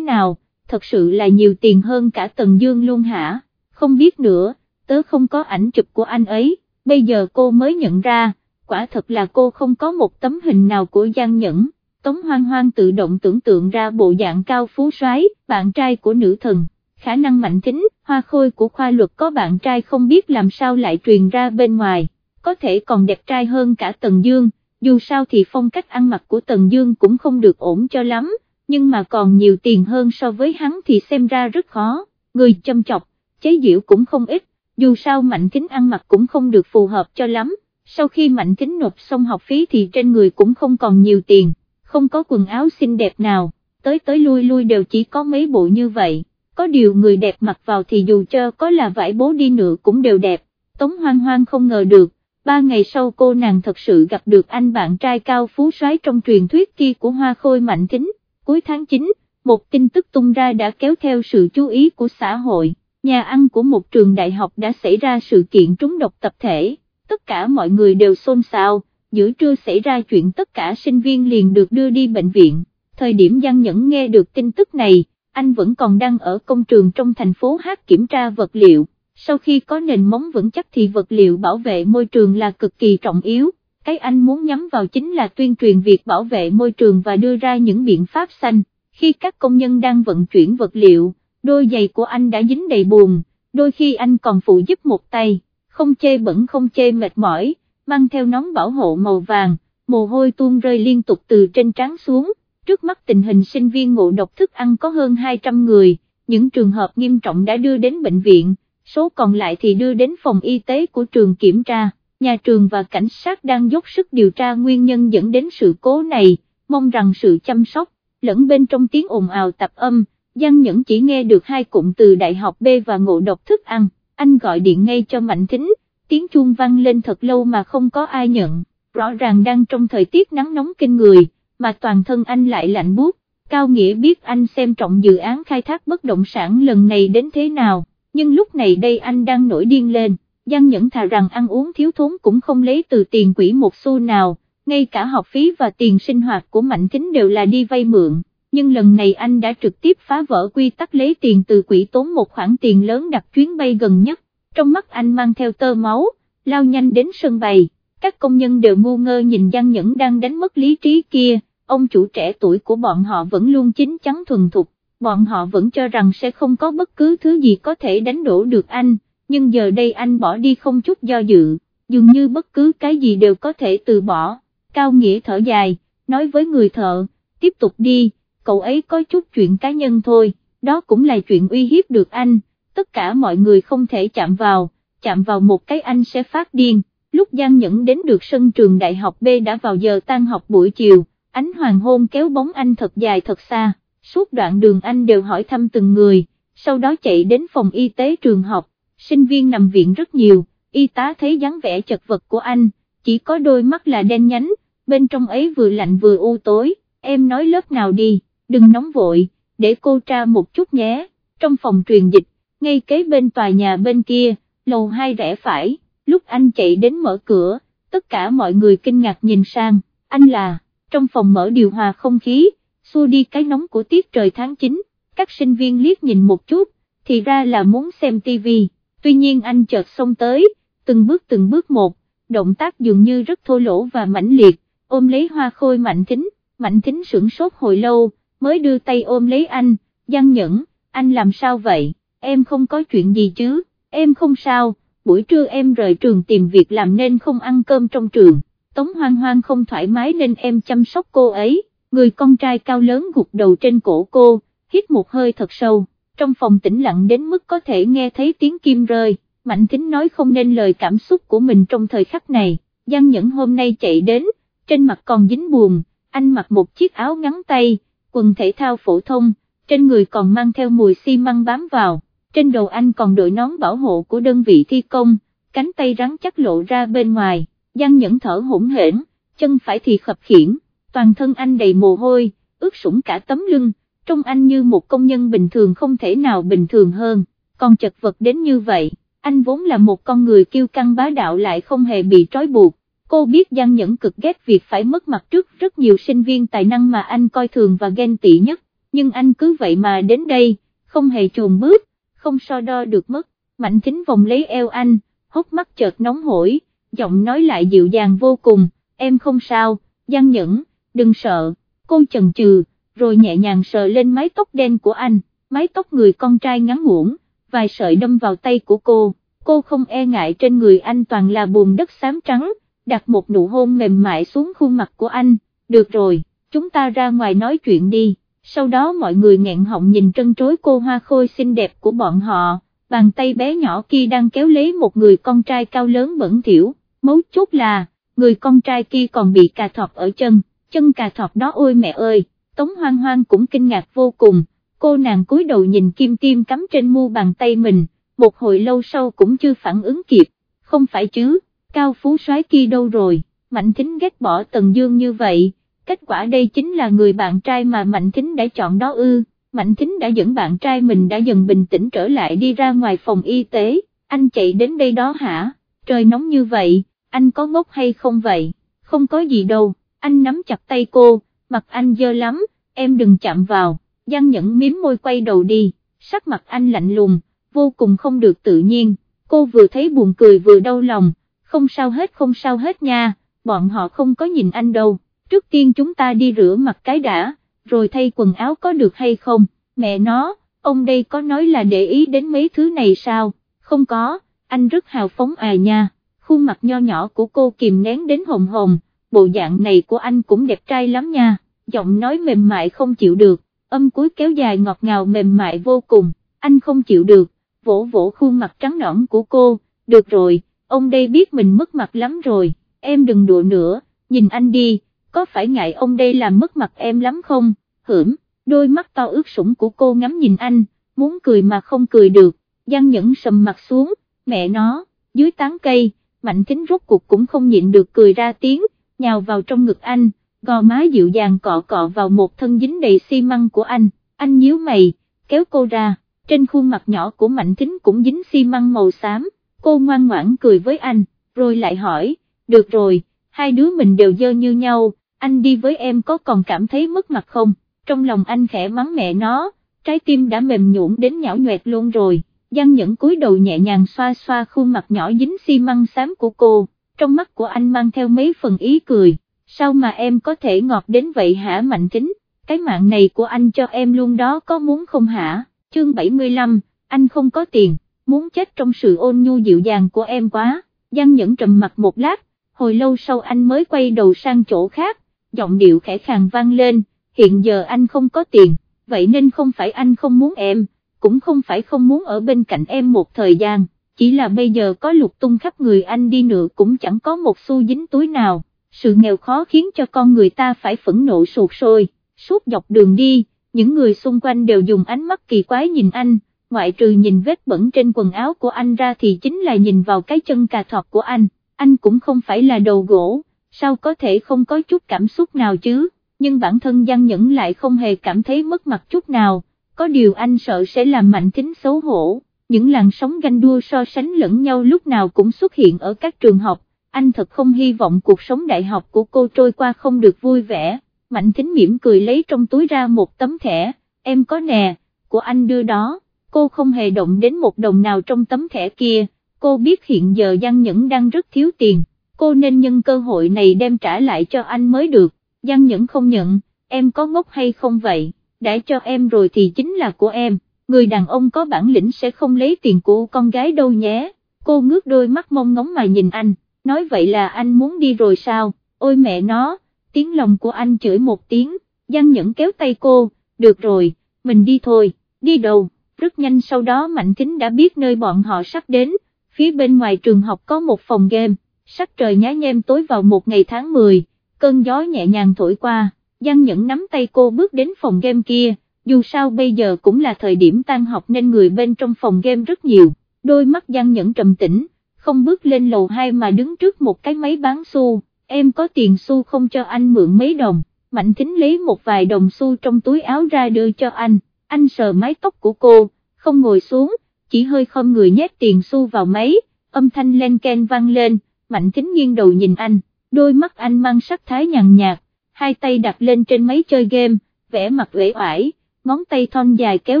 nào, thật sự là nhiều tiền hơn cả Tần Dương luôn hả, không biết nữa, tớ không có ảnh chụp của anh ấy, bây giờ cô mới nhận ra, quả thật là cô không có một tấm hình nào của Giang Nhẫn. Tống Hoang Hoang tự động tưởng tượng ra bộ dạng cao phú soái, bạn trai của nữ thần, khả năng mạnh tính, hoa khôi của khoa luật có bạn trai không biết làm sao lại truyền ra bên ngoài, có thể còn đẹp trai hơn cả Tần Dương, dù sao thì phong cách ăn mặc của Tần Dương cũng không được ổn cho lắm, nhưng mà còn nhiều tiền hơn so với hắn thì xem ra rất khó, người châm chọc, chế diễu cũng không ít, dù sao Mạnh Kính ăn mặc cũng không được phù hợp cho lắm, sau khi Mạnh Kính nộp xong học phí thì trên người cũng không còn nhiều tiền, không có quần áo xinh đẹp nào, tới tới lui lui đều chỉ có mấy bộ như vậy, có điều người đẹp mặc vào thì dù cho có là vải bố đi nữa cũng đều đẹp, Tống Hoang Hoang không ngờ được, ba ngày sau cô nàng thật sự gặp được anh bạn trai cao phú soái trong truyền thuyết kia của Hoa Khôi Mạnh Kính, cuối tháng 9, một tin tức tung ra đã kéo theo sự chú ý của xã hội. Nhà ăn của một trường đại học đã xảy ra sự kiện trúng độc tập thể, tất cả mọi người đều xôn xao, giữa trưa xảy ra chuyện tất cả sinh viên liền được đưa đi bệnh viện, thời điểm Giang Nhẫn nghe được tin tức này, anh vẫn còn đang ở công trường trong thành phố Hát kiểm tra vật liệu, sau khi có nền móng vững chắc thì vật liệu bảo vệ môi trường là cực kỳ trọng yếu, cái anh muốn nhắm vào chính là tuyên truyền việc bảo vệ môi trường và đưa ra những biện pháp xanh, khi các công nhân đang vận chuyển vật liệu đôi giày của anh đã dính đầy buồn, đôi khi anh còn phụ giúp một tay, không chê bẩn không chê mệt mỏi, mang theo nón bảo hộ màu vàng, mồ hôi tuôn rơi liên tục từ trên trán xuống, trước mắt tình hình sinh viên ngộ độc thức ăn có hơn 200 người, những trường hợp nghiêm trọng đã đưa đến bệnh viện, số còn lại thì đưa đến phòng y tế của trường kiểm tra, nhà trường và cảnh sát đang dốc sức điều tra nguyên nhân dẫn đến sự cố này, mong rằng sự chăm sóc, lẫn bên trong tiếng ồn ào tập âm, Giang Nhẫn chỉ nghe được hai cụm từ đại học B và ngộ độc thức ăn, anh gọi điện ngay cho Mạnh Thính, tiếng chuông vang lên thật lâu mà không có ai nhận, rõ ràng đang trong thời tiết nắng nóng kinh người, mà toàn thân anh lại lạnh buốt. Cao Nghĩa biết anh xem trọng dự án khai thác bất động sản lần này đến thế nào, nhưng lúc này đây anh đang nổi điên lên, Giang Nhẫn thà rằng ăn uống thiếu thốn cũng không lấy từ tiền quỹ một xu nào, ngay cả học phí và tiền sinh hoạt của Mạnh Thính đều là đi vay mượn, nhưng lần này anh đã trực tiếp phá vỡ quy tắc lấy tiền từ quỹ tốn một khoản tiền lớn đặt chuyến bay gần nhất, trong mắt anh mang theo tơ máu, lao nhanh đến sân bay, các công nhân đều ngu ngơ nhìn Giang Nhẫn đang đánh mất lý trí kia, ông chủ trẻ tuổi của bọn họ vẫn luôn chính chắn thuần thục, bọn họ vẫn cho rằng sẽ không có bất cứ thứ gì có thể đánh đổ được anh, nhưng giờ đây anh bỏ đi không chút do dự, dường như bất cứ cái gì đều có thể từ bỏ, Cao Nghĩa thở dài, nói với người thợ, tiếp tục đi cậu ấy có chút chuyện cá nhân thôi, đó cũng là chuyện uy hiếp được anh, tất cả mọi người không thể chạm vào, chạm vào một cái anh sẽ phát điên, lúc Giang Nhẫn đến được sân trường đại học B đã vào giờ tan học buổi chiều, ánh hoàng hôn kéo bóng anh thật dài thật xa, suốt đoạn đường anh đều hỏi thăm từng người, sau đó chạy đến phòng y tế trường học, sinh viên nằm viện rất nhiều, y tá thấy dáng vẻ chật vật của anh, chỉ có đôi mắt là đen nhánh, bên trong ấy vừa lạnh vừa u tối, em nói lớp nào đi đừng nóng vội, để cô tra một chút nhé, trong phòng truyền dịch, ngay kế bên tòa nhà bên kia, lầu hai rẽ phải, lúc anh chạy đến mở cửa, tất cả mọi người kinh ngạc nhìn sang, anh là, trong phòng mở điều hòa không khí, xua đi cái nóng của tiết trời tháng 9, các sinh viên liếc nhìn một chút, thì ra là muốn xem tivi, tuy nhiên anh chợt xông tới, từng bước từng bước một, động tác dường như rất thô lỗ và mãnh liệt, ôm lấy hoa khôi mạnh thính, mạnh thính sửng sốt hồi lâu, mới đưa tay ôm lấy anh, gian Nhẫn, anh làm sao vậy, em không có chuyện gì chứ, em không sao, buổi trưa em rời trường tìm việc làm nên không ăn cơm trong trường, Tống Hoang Hoang không thoải mái nên em chăm sóc cô ấy, người con trai cao lớn gục đầu trên cổ cô, hít một hơi thật sâu, trong phòng tĩnh lặng đến mức có thể nghe thấy tiếng kim rơi, Mạnh Thính nói không nên lời cảm xúc của mình trong thời khắc này, Giang Nhẫn hôm nay chạy đến, trên mặt còn dính buồn, anh mặc một chiếc áo ngắn tay, quần thể thao phổ thông, trên người còn mang theo mùi xi măng bám vào, trên đầu anh còn đội nón bảo hộ của đơn vị thi công, cánh tay rắn chắc lộ ra bên ngoài, Giang Nhẫn thở hỗn hển, chân phải thì khập khiển, toàn thân anh đầy mồ hôi, ướt sũng cả tấm lưng, trông anh như một công nhân bình thường không thể nào bình thường hơn, còn chật vật đến như vậy, anh vốn là một con người kiêu căng bá đạo lại không hề bị trói buộc, cô biết Giang Nhẫn cực ghét việc phải mất mặt trước rất nhiều sinh viên tài năng mà anh coi thường và ghen tị nhất, nhưng anh cứ vậy mà đến đây, không hề chuồn bước, không so đo được mất, mạnh thính vòng lấy eo anh, hốc mắt chợt nóng hổi, giọng nói lại dịu dàng vô cùng, em không sao, Giang Nhẫn, đừng sợ, cô chần chừ, rồi nhẹ nhàng sờ lên mái tóc đen của anh, mái tóc người con trai ngắn ngủn, vài sợi đâm vào tay của cô, cô không e ngại trên người anh toàn là bùn đất xám trắng, đặt một nụ hôn mềm mại xuống khuôn mặt của anh, được rồi, chúng ta ra ngoài nói chuyện đi, sau đó mọi người nghẹn họng nhìn trân trối cô hoa khôi xinh đẹp của bọn họ, bàn tay bé nhỏ kia đang kéo lấy một người con trai cao lớn bẩn thỉu, mấu chốt là, người con trai kia còn bị cà thọt ở chân, chân cà thọt đó ôi mẹ ơi, Tống Hoang Hoang cũng kinh ngạc vô cùng, cô nàng cúi đầu nhìn kim tiêm cắm trên mu bàn tay mình, một hồi lâu sau cũng chưa phản ứng kịp, không phải chứ, cao phú soái kia đâu rồi, Mạnh Thính ghét bỏ Tần Dương như vậy, kết quả đây chính là người bạn trai mà Mạnh Thính đã chọn đó ư, Mạnh Thính đã dẫn bạn trai mình đã dần bình tĩnh trở lại đi ra ngoài phòng y tế, anh chạy đến đây đó hả, trời nóng như vậy, anh có ngốc hay không vậy, không có gì đâu, anh nắm chặt tay cô, mặt anh dơ lắm, em đừng chạm vào, Giang Nhẫn miếm môi quay đầu đi, sắc mặt anh lạnh lùng, vô cùng không được tự nhiên, cô vừa thấy buồn cười vừa đau lòng, không sao hết không sao hết nha, bọn họ không có nhìn anh đâu, trước tiên chúng ta đi rửa mặt cái đã, rồi thay quần áo có được hay không, mẹ nó, ông đây có nói là để ý đến mấy thứ này sao, không có, anh rất hào phóng à nha, khuôn mặt nho nhỏ của cô kìm nén đến hồng hồng, bộ dạng này của anh cũng đẹp trai lắm nha, giọng nói mềm mại không chịu được, âm cuối kéo dài ngọt ngào mềm mại vô cùng, anh không chịu được, vỗ vỗ khuôn mặt trắng nõn của cô, được rồi, ông đây biết mình mất mặt lắm rồi, em đừng đùa nữa, nhìn anh đi, có phải ngại ông đây làm mất mặt em lắm không, hửm, đôi mắt to ướt sũng của cô ngắm nhìn anh, muốn cười mà không cười được, Giang Nhẫn sầm mặt xuống, mẹ nó, dưới tán cây, Mạnh Thính rốt cuộc cũng không nhịn được cười ra tiếng, nhào vào trong ngực anh, gò má dịu dàng cọ cọ vào một thân dính đầy xi măng của anh, anh nhíu mày, kéo cô ra, trên khuôn mặt nhỏ của Mạnh Thính cũng dính xi măng màu xám, cô ngoan ngoãn cười với anh, rồi lại hỏi, được rồi, hai đứa mình đều dơ như nhau, anh đi với em có còn cảm thấy mất mặt không, trong lòng anh khẽ mắng mẹ nó, trái tim đã mềm nhũn đến nhão nhoẹt luôn rồi, Giang Nhẫn cúi đầu nhẹ nhàng xoa xoa khuôn mặt nhỏ dính xi măng xám của cô, trong mắt của anh mang theo mấy phần ý cười, sao mà em có thể ngọt đến vậy hả Mạnh tính? cái mạng này của anh cho em luôn đó có muốn không hả, chương 75, anh không có tiền, muốn chết trong sự ôn nhu dịu dàng của em quá, Giang Nhẫn trầm mặt một lát, hồi lâu sau anh mới quay đầu sang chỗ khác, giọng điệu khẽ khàng vang lên, hiện giờ anh không có tiền, vậy nên không phải anh không muốn em, cũng không phải không muốn ở bên cạnh em một thời gian, chỉ là bây giờ có lục tung khắp người anh đi nữa cũng chẳng có một xu dính túi nào, sự nghèo khó khiến cho con người ta phải phẫn nộ sụt sôi, suốt dọc đường đi, những người xung quanh đều dùng ánh mắt kỳ quái nhìn anh, ngoại trừ nhìn vết bẩn trên quần áo của anh ra thì chính là nhìn vào cái chân cà thọt của anh, anh cũng không phải là đầu gỗ, sao có thể không có chút cảm xúc nào chứ, nhưng bản thân Giang Nhẫn lại không hề cảm thấy mất mặt chút nào. Có điều anh sợ sẽ làm mạnh tính xấu hổ, những làn sóng ganh đua so sánh lẫn nhau lúc nào cũng xuất hiện ở các trường học, anh thật không hy vọng cuộc sống đại học của cô trôi qua không được vui vẻ, Mạnh Thính mỉm cười lấy trong túi ra một tấm thẻ, em có nè, của anh đưa đó, cô không hề động đến một đồng nào trong tấm thẻ kia, cô biết hiện giờ Giang Nhẫn đang rất thiếu tiền, cô nên nhân cơ hội này đem trả lại cho anh mới được, Giang Nhẫn không nhận, em có ngốc hay không vậy, đã cho em rồi thì chính là của em, người đàn ông có bản lĩnh sẽ không lấy tiền của con gái đâu nhé, cô ngước đôi mắt mong ngóng mà nhìn anh, nói vậy là anh muốn đi rồi sao, ôi mẹ nó, tiếng lòng của anh chửi một tiếng, Giang Nhẫn kéo tay cô, được rồi, mình đi thôi, đi đâu, rất nhanh sau đó Mạnh Thính đã biết nơi bọn họ sắp đến, phía bên ngoài trường học có một phòng game, sắc trời nhá nhem tối vào một ngày tháng 10, cơn gió nhẹ nhàng thổi qua, Giang Nhẫn nắm tay cô bước đến phòng game kia, dù sao bây giờ cũng là thời điểm tan học nên người bên trong phòng game rất nhiều, đôi mắt Giang Nhẫn trầm tĩnh, không bước lên lầu 2 mà đứng trước một cái máy bán xu, em có tiền xu không cho anh mượn mấy đồng, Mạnh Thính lấy một vài đồng xu trong túi áo ra đưa cho anh, anh sờ mái tóc của cô, không ngồi xuống, chỉ hơi khom người nhét tiền xu vào máy, âm thanh len ken vang lên, Mạnh Thính nghiêng đầu nhìn anh, đôi mắt anh mang sắc thái nhàn nhạt, hai tay đặt lên trên máy chơi game, vẽ mặt uể oải, ngón tay thon dài kéo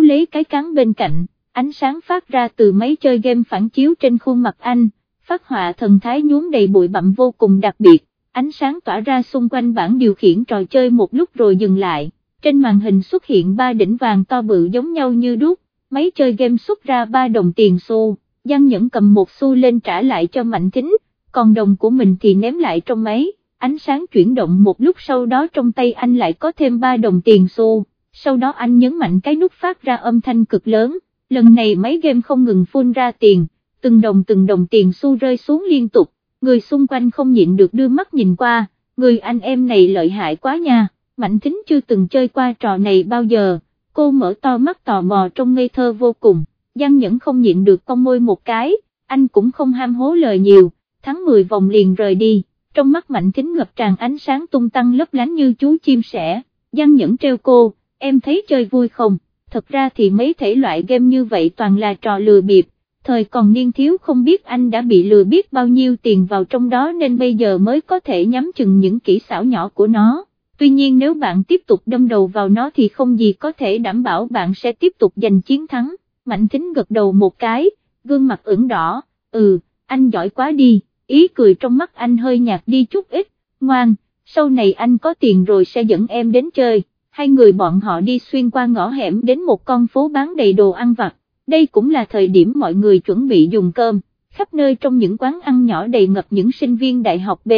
lấy cái cán bên cạnh, ánh sáng phát ra từ máy chơi game phản chiếu trên khuôn mặt anh, phát họa thần thái nhuốm đầy bụi bặm vô cùng đặc biệt, ánh sáng tỏa ra xung quanh bảng điều khiển trò chơi một lúc rồi dừng lại, trên màn hình xuất hiện ba đỉnh vàng to bự giống nhau như đúc, máy chơi game xuất ra ba đồng tiền xu, Giang Nhẫn cầm một xu lên trả lại cho Mạnh Thính, còn đồng của mình thì ném lại trong máy, ánh sáng chuyển động một lúc sau đó trong tay anh lại có thêm ba đồng tiền xu, sau đó anh nhấn mạnh cái nút phát ra âm thanh cực lớn, lần này máy game không ngừng phun ra tiền, từng đồng từng đồng tiền xu rơi xuống liên tục, người xung quanh không nhịn được đưa mắt nhìn qua, người anh em này lợi hại quá nha, Mạnh Thính chưa từng chơi qua trò này bao giờ, cô mở to mắt tò mò trong ngây thơ vô cùng, Giang Nhẫn không nhịn được cong môi một cái, anh cũng không ham hố lời nhiều, thắng 10 vòng liền rời đi, trong mắt Mạnh Thính ngập tràn ánh sáng tung tăng lấp lánh như chú chim sẻ, Giang Nhẫn treo cô, em thấy chơi vui không, thật ra thì mấy thể loại game như vậy toàn là trò lừa bịp, thời còn niên thiếu không biết anh đã bị lừa biết bao nhiêu tiền vào trong đó nên bây giờ mới có thể nhắm chừng những kỹ xảo nhỏ của nó. Tuy nhiên nếu bạn tiếp tục đâm đầu vào nó thì không gì có thể đảm bảo bạn sẽ tiếp tục giành chiến thắng. Mạnh thính gật đầu một cái, gương mặt ửng đỏ, ừ, anh giỏi quá đi, ý cười trong mắt anh hơi nhạt đi chút ít, ngoan, sau này anh có tiền rồi sẽ dẫn em đến chơi, hai người bọn họ đi xuyên qua ngõ hẻm đến một con phố bán đầy đồ ăn vặt, đây cũng là thời điểm mọi người chuẩn bị dùng cơm, khắp nơi trong những quán ăn nhỏ đầy ngập những sinh viên đại học B,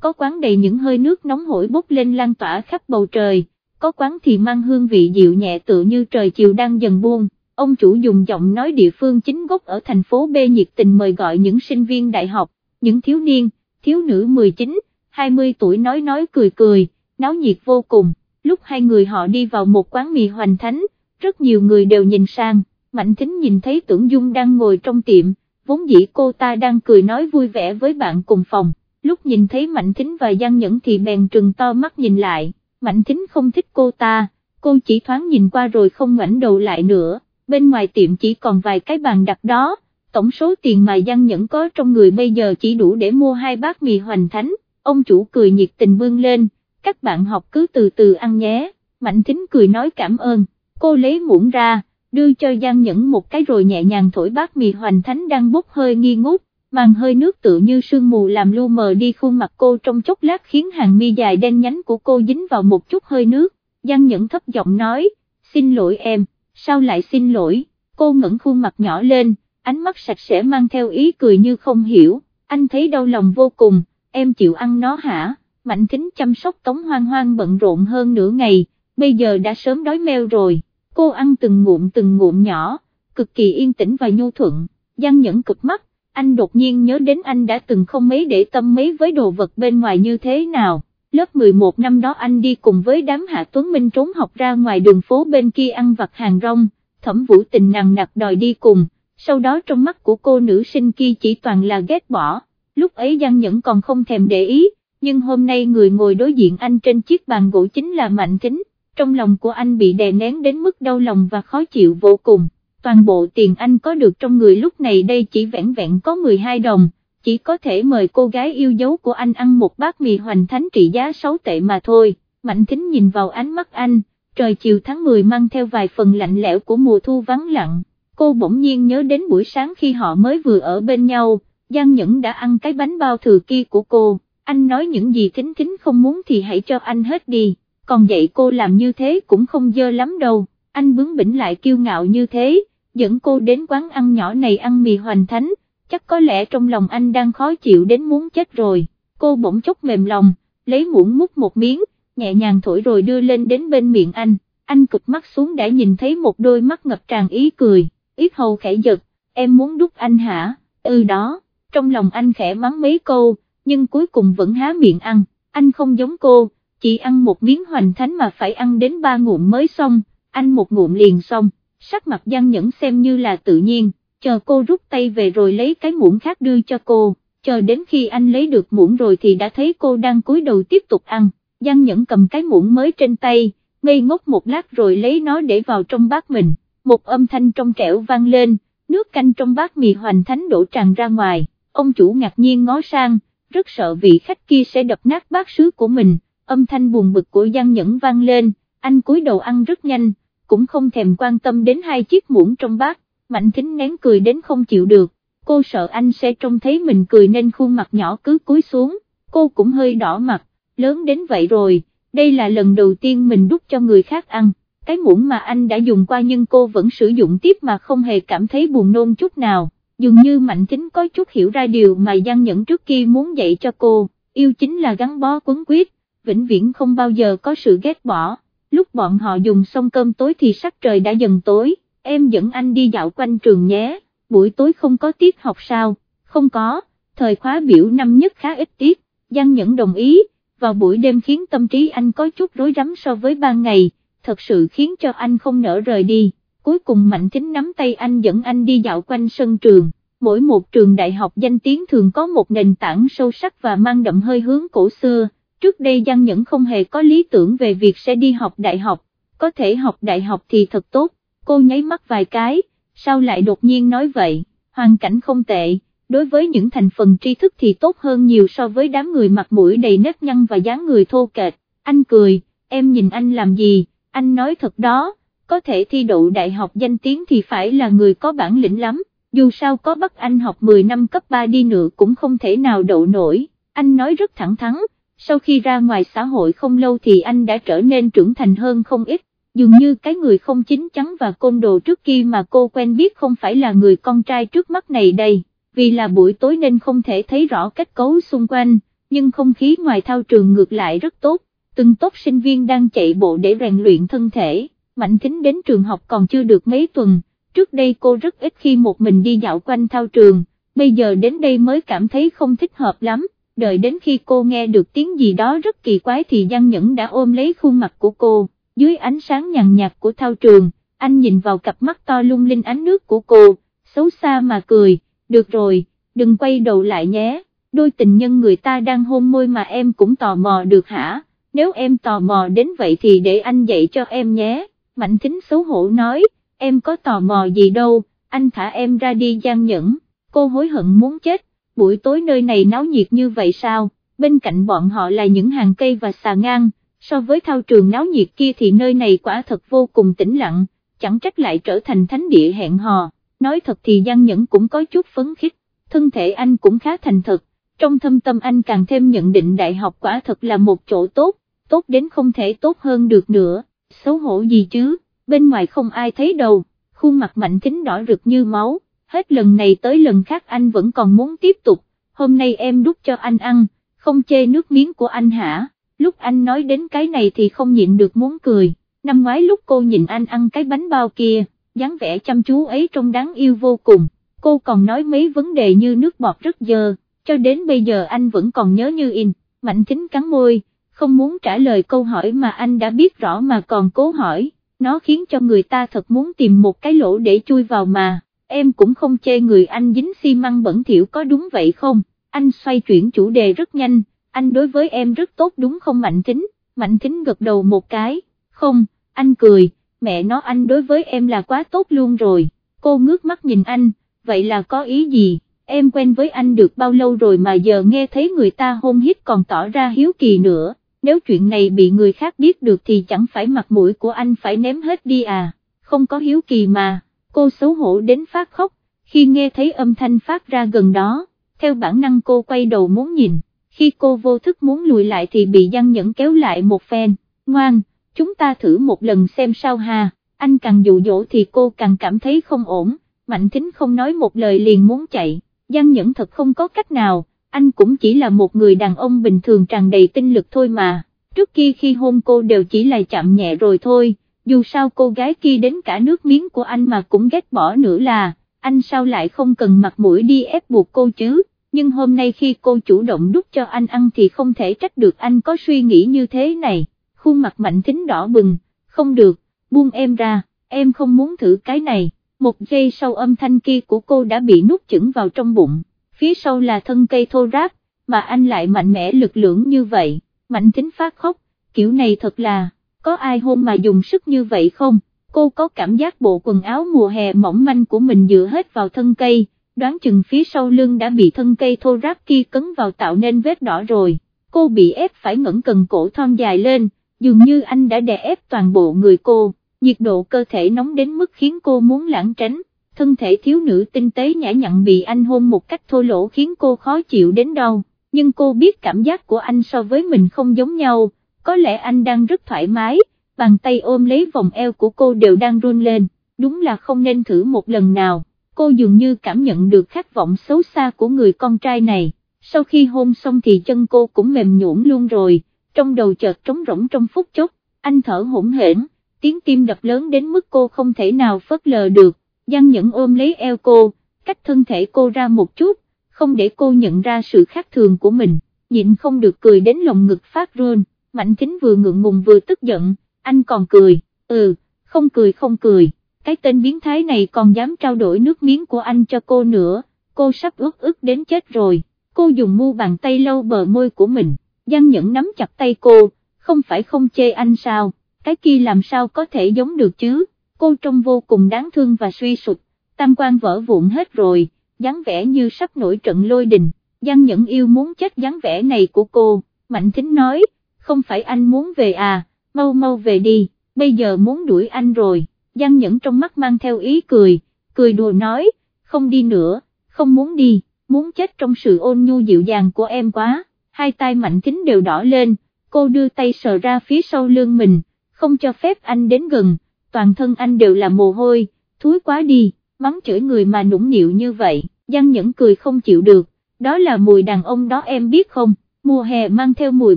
có quán đầy những hơi nước nóng hổi bốc lên lan tỏa khắp bầu trời, có quán thì mang hương vị dịu nhẹ tự như trời chiều đang dần buông. Ông chủ dùng giọng nói địa phương chính gốc ở thành phố B nhiệt tình mời gọi những sinh viên đại học, những thiếu niên, thiếu nữ 19, 20 tuổi nói nói cười cười, náo nhiệt vô cùng, lúc hai người họ đi vào một quán mì hoành thánh, rất nhiều người đều nhìn sang, Mạnh Thính nhìn thấy Tưởng Dung đang ngồi trong tiệm, vốn dĩ cô ta đang cười nói vui vẻ với bạn cùng phòng, lúc nhìn thấy Mạnh Thính và Giang Nhẫn thì bèn trừng to mắt nhìn lại, Mạnh Thính không thích cô ta, cô chỉ thoáng nhìn qua rồi không ngoảnh đầu lại nữa, bên ngoài tiệm chỉ còn vài cái bàn đặt đó, tổng số tiền mà Giang Nhẫn có trong người bây giờ chỉ đủ để mua hai bát mì hoành thánh, ông chủ cười nhiệt tình bưng lên, các bạn học cứ từ từ ăn nhé, Mạnh Thính cười nói cảm ơn, cô lấy muỗng ra đưa cho Giang Nhẫn một cái rồi nhẹ nhàng thổi bát mì hoành thánh đang bốc hơi nghi ngút, màn hơi nước tự như sương mù làm lu mờ đi khuôn mặt cô trong chốc lát khiến hàng mi dài đen nhánh của cô dính vào một chút hơi nước, Giang Nhẫn thấp giọng nói, xin lỗi em, sao lại xin lỗi, cô ngẩng khuôn mặt nhỏ lên, ánh mắt sạch sẽ mang theo ý cười như không hiểu, anh thấy đau lòng vô cùng, em chịu ăn nó hả, Mạnh Thính chăm sóc Tống Hoang Hoang bận rộn hơn nửa ngày, bây giờ đã sớm đói meo rồi. Cô ăn từng ngụm từng ngụm nhỏ, cực kỳ yên tĩnh và nhu thuận, Giang Nhẫn cực mắt, anh đột nhiên nhớ đến anh đã từng không mấy để tâm mấy với đồ vật bên ngoài như thế nào. Lớp 11 năm đó anh đi cùng với đám Hạ Tuấn Minh trốn học ra ngoài đường phố bên kia ăn vặt hàng rong, thẩm vũ tình nặng nặc đòi đi cùng, sau đó trong mắt của cô nữ sinh kia chỉ toàn là ghét bỏ, lúc ấy Giang Nhẫn còn không thèm để ý, nhưng hôm nay người ngồi đối diện anh trên chiếc bàn gỗ chính là Mạnh Thính, trong lòng của anh bị đè nén đến mức đau lòng và khó chịu vô cùng, toàn bộ tiền anh có được trong người lúc này đây chỉ vẹn vẹn có 12 đồng, chỉ có thể mời cô gái yêu dấu của anh ăn một bát mì hoành thánh trị giá 6 tệ mà thôi, Mạnh Thính nhìn vào ánh mắt anh, trời chiều tháng 10 mang theo vài phần lạnh lẽo của mùa thu vắng lặng, cô bỗng nhiên nhớ đến buổi sáng khi họ mới vừa ở bên nhau, Giang Nhẫn đã ăn cái bánh bao thừa kia của cô, anh nói những gì Thính Thính không muốn thì hãy cho anh hết đi, còn dạy cô làm như thế cũng không dơ lắm đâu, anh bướng bỉnh lại kiêu ngạo như thế, dẫn cô đến quán ăn nhỏ này ăn mì hoành thánh, chắc có lẽ trong lòng anh đang khó chịu đến muốn chết rồi, cô bỗng chốc mềm lòng, lấy muỗng múc một miếng, nhẹ nhàng thổi rồi đưa lên đến bên miệng anh, anh cực mắt xuống đã nhìn thấy một đôi mắt ngập tràn ý cười, ít hầu khẽ giật, em muốn đút anh hả, ừ đó, trong lòng anh khẽ mắng mấy câu, nhưng cuối cùng vẫn há miệng ăn, anh không giống cô, chỉ ăn một miếng hoành thánh mà phải ăn đến ba ngụm mới xong, anh một ngụm liền xong, sắc mặt Giang Nhẫn xem như là tự nhiên, chờ cô rút tay về rồi lấy cái muỗng khác đưa cho cô, chờ đến khi anh lấy được muỗng rồi thì đã thấy cô đang cúi đầu tiếp tục ăn, Giang Nhẫn cầm cái muỗng mới trên tay, ngây ngốc một lát rồi lấy nó để vào trong bát mình, một âm thanh trong trẻo vang lên, nước canh trong bát mì hoành thánh đổ tràn ra ngoài, ông chủ ngạc nhiên ngó sang, rất sợ vị khách kia sẽ đập nát bát sứ của mình, âm thanh buồn bực của Giang Nhẫn vang lên, anh cúi đầu ăn rất nhanh, cũng không thèm quan tâm đến hai chiếc muỗng trong bát, Mạnh Thính nén cười đến không chịu được, cô sợ anh sẽ trông thấy mình cười nên khuôn mặt nhỏ cứ cúi xuống, cô cũng hơi đỏ mặt, lớn đến vậy rồi, đây là lần đầu tiên mình đút cho người khác ăn, cái muỗng mà anh đã dùng qua nhưng cô vẫn sử dụng tiếp mà không hề cảm thấy buồn nôn chút nào, dường như Mạnh Thính có chút hiểu ra điều mà Giang Nhẫn trước kia muốn dạy cho cô, yêu chính là gắn bó quấn quyết, vĩnh viễn không bao giờ có sự ghét bỏ, lúc bọn họ dùng xong cơm tối thì sắc trời đã dần tối, em dẫn anh đi dạo quanh trường nhé, buổi tối không có tiết học sao, không có, thời khóa biểu năm nhất khá ít tiết, Giang Nhẫn đồng ý, vào buổi đêm khiến tâm trí anh có chút rối rắm so với ban ngày, thật sự khiến cho anh không nỡ rời đi, cuối cùng Mạnh Thính nắm tay anh dẫn anh đi dạo quanh sân trường. Mỗi một trường đại học danh tiếng thường có một nền tảng sâu sắc và mang đậm hơi hướng cổ xưa, trước đây Giang Nhẫn không hề có lý tưởng về việc sẽ đi học đại học, có thể học đại học thì thật tốt, cô nháy mắt vài cái, sao lại đột nhiên nói vậy, hoàn cảnh không tệ, đối với những thành phần tri thức thì tốt hơn nhiều so với đám người mặt mũi đầy nếp nhăn và dáng người thô kệch, anh cười, em nhìn anh làm gì, anh nói thật đó, có thể thi đậu đại học danh tiếng thì phải là người có bản lĩnh lắm, dù sao có bắt anh học 10 năm cấp 3 đi nữa cũng không thể nào đậu nổi, anh nói rất thẳng thắn, sau khi ra ngoài xã hội không lâu thì anh đã trở nên trưởng thành hơn không ít, dường như cái người không chính chắn và côn đồ trước kia mà cô quen biết không phải là người con trai trước mắt này đây, vì là buổi tối nên không thể thấy rõ kết cấu xung quanh, nhưng không khí ngoài thao trường ngược lại rất tốt, từng tốt sinh viên đang chạy bộ để rèn luyện thân thể, Mạnh Thính đến trường học còn chưa được mấy tuần, trước đây cô rất ít khi một mình đi dạo quanh thao trường, bây giờ đến đây mới cảm thấy không thích hợp lắm đợi đến khi cô nghe được tiếng gì đó rất kỳ quái thì Giang Nhẫn đã ôm lấy khuôn mặt của cô, dưới ánh sáng nhàn nhạt của thao trường, anh nhìn vào cặp mắt to lung linh ánh nước của cô, xấu xa mà cười, được rồi, đừng quay đầu lại nhé, đôi tình nhân người ta đang hôn môi mà em cũng tò mò được hả, nếu em tò mò đến vậy thì để anh dạy cho em nhé, Mạnh Thính xấu hổ nói, em có tò mò gì đâu, anh thả em ra đi Giang Nhẫn, cô hối hận muốn chết buổi tối nơi này náo nhiệt như vậy sao, bên cạnh bọn họ là những hàng cây và xà ngang, so với thao trường náo nhiệt kia thì nơi này quả thật vô cùng tĩnh lặng, chẳng trách lại trở thành thánh địa hẹn hò, nói thật thì Giang Nhẫn cũng có chút phấn khích, thân thể anh cũng khá thành thật, trong thâm tâm anh càng thêm nhận định đại học quả thật là một chỗ tốt, tốt đến không thể tốt hơn được nữa, xấu hổ gì chứ, bên ngoài không ai thấy đâu, khuôn mặt mạnh thính đỏ rực như máu. Hết lần này tới lần khác anh vẫn còn muốn tiếp tục, hôm nay em đút cho anh ăn, không chê nước miếng của anh hả, lúc anh nói đến cái này thì không nhịn được muốn cười, năm ngoái lúc cô nhìn anh ăn cái bánh bao kia, dáng vẻ chăm chú ấy trông đáng yêu vô cùng, cô còn nói mấy vấn đề như nước bọt rất dơ, cho đến bây giờ anh vẫn còn nhớ như in, mạnh tính cắn môi, không muốn trả lời câu hỏi mà anh đã biết rõ mà còn cố hỏi, nó khiến cho người ta thật muốn tìm một cái lỗ để chui vào mà. Em cũng không chê người anh dính xi măng bẩn thỉu có đúng vậy không, anh xoay chuyển chủ đề rất nhanh, anh đối với em rất tốt đúng không Mạnh Thính, Mạnh Thính gật đầu một cái, không, anh cười, mẹ nó anh đối với em là quá tốt luôn rồi, cô ngước mắt nhìn anh, vậy là có ý gì, em quen với anh được bao lâu rồi mà giờ nghe thấy người ta hôn hít còn tỏ ra hiếu kỳ nữa, nếu chuyện này bị người khác biết được thì chẳng phải mặt mũi của anh phải ném hết đi à, không có hiếu kỳ mà, cô xấu hổ đến phát khóc, khi nghe thấy âm thanh phát ra gần đó, theo bản năng cô quay đầu muốn nhìn, khi cô vô thức muốn lùi lại thì bị Giang Nhẫn kéo lại một phen, ngoan, chúng ta thử một lần xem sao ha, anh càng dụ dỗ thì cô càng cảm thấy không ổn, Mạnh Thính không nói một lời liền muốn chạy, Giang Nhẫn thật không có cách nào, anh cũng chỉ là một người đàn ông bình thường tràn đầy tinh lực thôi mà, trước kia khi hôn cô đều chỉ là chạm nhẹ rồi thôi, dù sao cô gái kia đến cả nước miếng của anh mà cũng ghét bỏ nữa là, anh sao lại không cần mặt mũi đi ép buộc cô chứ, nhưng hôm nay khi cô chủ động đút cho anh ăn thì không thể trách được anh có suy nghĩ như thế này, khuôn mặt mạnh thính đỏ bừng, không được, buông em ra, em không muốn thử cái này, một giây sau âm thanh kia của cô đã bị nuốt chửng vào trong bụng, phía sau là thân cây thô ráp, mà anh lại mạnh mẽ lực lượng như vậy, mạnh tính phát khóc, kiểu này thật là, có ai hôn mà dùng sức như vậy không? cô có cảm giác bộ quần áo mùa hè mỏng manh của mình dựa hết vào thân cây, đoán chừng phía sau lưng đã bị thân cây thô ráp kia cấn vào tạo nên vết đỏ rồi, cô bị ép phải ngẩng cần cổ thon dài lên, dường như anh đã đè ép toàn bộ người cô, nhiệt độ cơ thể nóng đến mức khiến cô muốn lãng tránh, thân thể thiếu nữ tinh tế nhã nhặn bị anh hôn một cách thô lỗ khiến cô khó chịu đến đau, nhưng cô biết cảm giác của anh so với mình không giống nhau, có lẽ anh đang rất thoải mái bàn tay ôm lấy vòng eo của cô đều đang run lên, đúng là không nên thử một lần nào, cô dường như cảm nhận được khát vọng xấu xa của người con trai này, sau khi hôn xong thì chân cô cũng mềm nhũn luôn rồi, trong đầu chợt trống rỗng trong phút chốc, anh thở hổn hển, tiếng tim đập lớn đến mức cô không thể nào phớt lờ được, Giang Nhẫn ôm lấy eo cô, cách thân thể cô ra một chút, không để cô nhận ra sự khác thường của mình, nhịn không được cười đến lồng ngực phát run, Mạnh Thính vừa ngượng ngùng vừa tức giận, anh còn cười, ừ, không cười không cười, cái tên biến thái này còn dám trao đổi nước miếng của anh cho cô nữa, cô sắp ướt ức đến chết rồi, cô dùng mu bàn tay lâu bờ môi của mình, Giang Nhẫn nắm chặt tay cô, không phải không chê anh sao, cái kia làm sao có thể giống được chứ, cô trông vô cùng đáng thương và suy sụp, tam quan vỡ vụn hết rồi, dáng vẻ như sắp nổi trận lôi đình, Giang Nhẫn yêu muốn chết dáng vẻ này của cô, Mạnh Thính nói, không phải anh muốn về à, mau mau về đi, bây giờ muốn đuổi anh rồi, Giang Nhẫn trong mắt mang theo ý cười, cười đùa nói, không đi nữa, không muốn đi, muốn chết trong sự ôn nhu dịu dàng của em quá, hai tay mạnh Thính đều đỏ lên, cô đưa tay sờ ra phía sau lưng mình, không cho phép anh đến gần, toàn thân anh đều là mồ hôi, thúi quá đi, mắng chửi người mà nũng nịu như vậy, Giang Nhẫn cười không chịu được, đó là mùi đàn ông đó em biết không, mùa hè mang theo mùi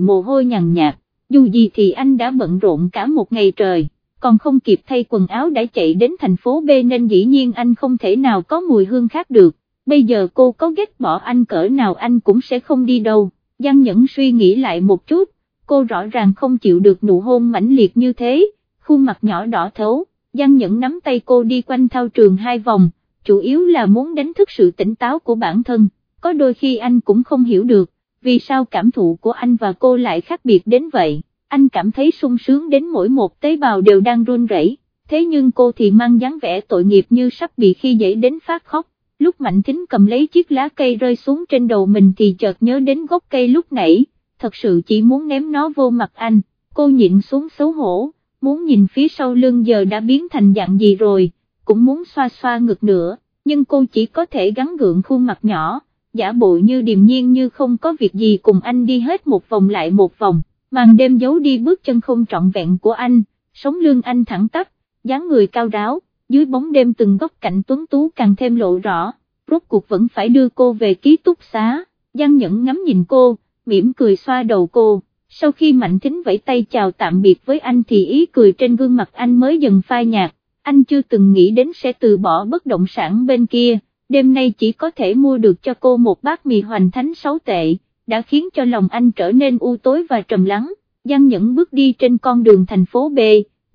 mồ hôi nhàn nhạt, dù gì thì anh đã bận rộn cả một ngày trời, còn không kịp thay quần áo đã chạy đến thành phố B nên dĩ nhiên anh không thể nào có mùi hương khác được, bây giờ cô có ghét bỏ anh cỡ nào anh cũng sẽ không đi đâu, Giang Nhẫn suy nghĩ lại một chút, cô rõ ràng không chịu được nụ hôn mãnh liệt như thế, khuôn mặt nhỏ đỏ thấu, Giang Nhẫn nắm tay cô đi quanh thao trường hai vòng, chủ yếu là muốn đánh thức sự tỉnh táo của bản thân, có đôi khi anh cũng không hiểu được, vì sao cảm thụ của anh và cô lại khác biệt đến vậy, anh cảm thấy sung sướng đến mỗi một tế bào đều đang run rẩy. thế nhưng cô thì mang dáng vẻ tội nghiệp như sắp bị khi dễ đến phát khóc, lúc Mạnh Thính cầm lấy chiếc lá cây rơi xuống trên đầu mình thì chợt nhớ đến gốc cây lúc nãy, thật sự chỉ muốn ném nó vô mặt anh, cô nhịn xuống xấu hổ, muốn nhìn phía sau lưng giờ đã biến thành dạng gì rồi, cũng muốn xoa xoa ngực nữa, nhưng cô chỉ có thể gắn gượng khuôn mặt nhỏ giả bộ như điềm nhiên như không có việc gì cùng anh đi hết một vòng lại một vòng, màn đêm giấu đi bước chân không trọn vẹn của anh, sống lưng anh thẳng tắp, dáng người cao ráo, dưới bóng đêm từng góc cạnh tuấn tú càng thêm lộ rõ, rốt cuộc vẫn phải đưa cô về ký túc xá, Giang Nhẫn ngắm nhìn cô, mỉm cười xoa đầu cô, sau khi Mạnh Thính vẫy tay chào tạm biệt với anh thì ý cười trên gương mặt anh mới dần phai nhạt, anh chưa từng nghĩ đến sẽ từ bỏ bất động sản bên kia. Đêm nay chỉ có thể mua được cho cô một bát mì hoành thánh sáu tệ, đã khiến cho lòng anh trở nên u tối và trầm lắng, Giang Nhẫn bước đi trên con đường thành phố B,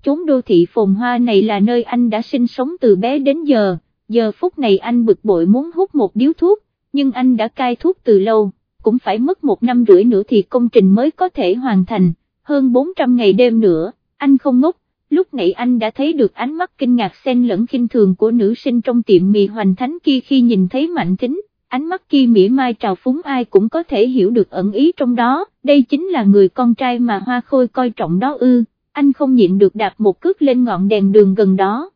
chốn đô thị phồn hoa này là nơi anh đã sinh sống từ bé đến giờ, giờ phút này anh bực bội muốn hút một điếu thuốc, nhưng anh đã cai thuốc từ lâu, cũng phải mất một năm rưỡi nữa thì công trình mới có thể hoàn thành, hơn 400 ngày đêm nữa, anh không ngốc, lúc nãy anh đã thấy được ánh mắt kinh ngạc xen lẫn khinh thường của nữ sinh trong tiệm mì hoành thánh kia khi nhìn thấy Mạnh Thính, ánh mắt kia mỉa mai trào phúng ai cũng có thể hiểu được ẩn ý trong đó, đây chính là người con trai mà Hoa Khôi coi trọng đó ư, anh không nhịn được đạp một cước lên ngọn đèn đường gần đó.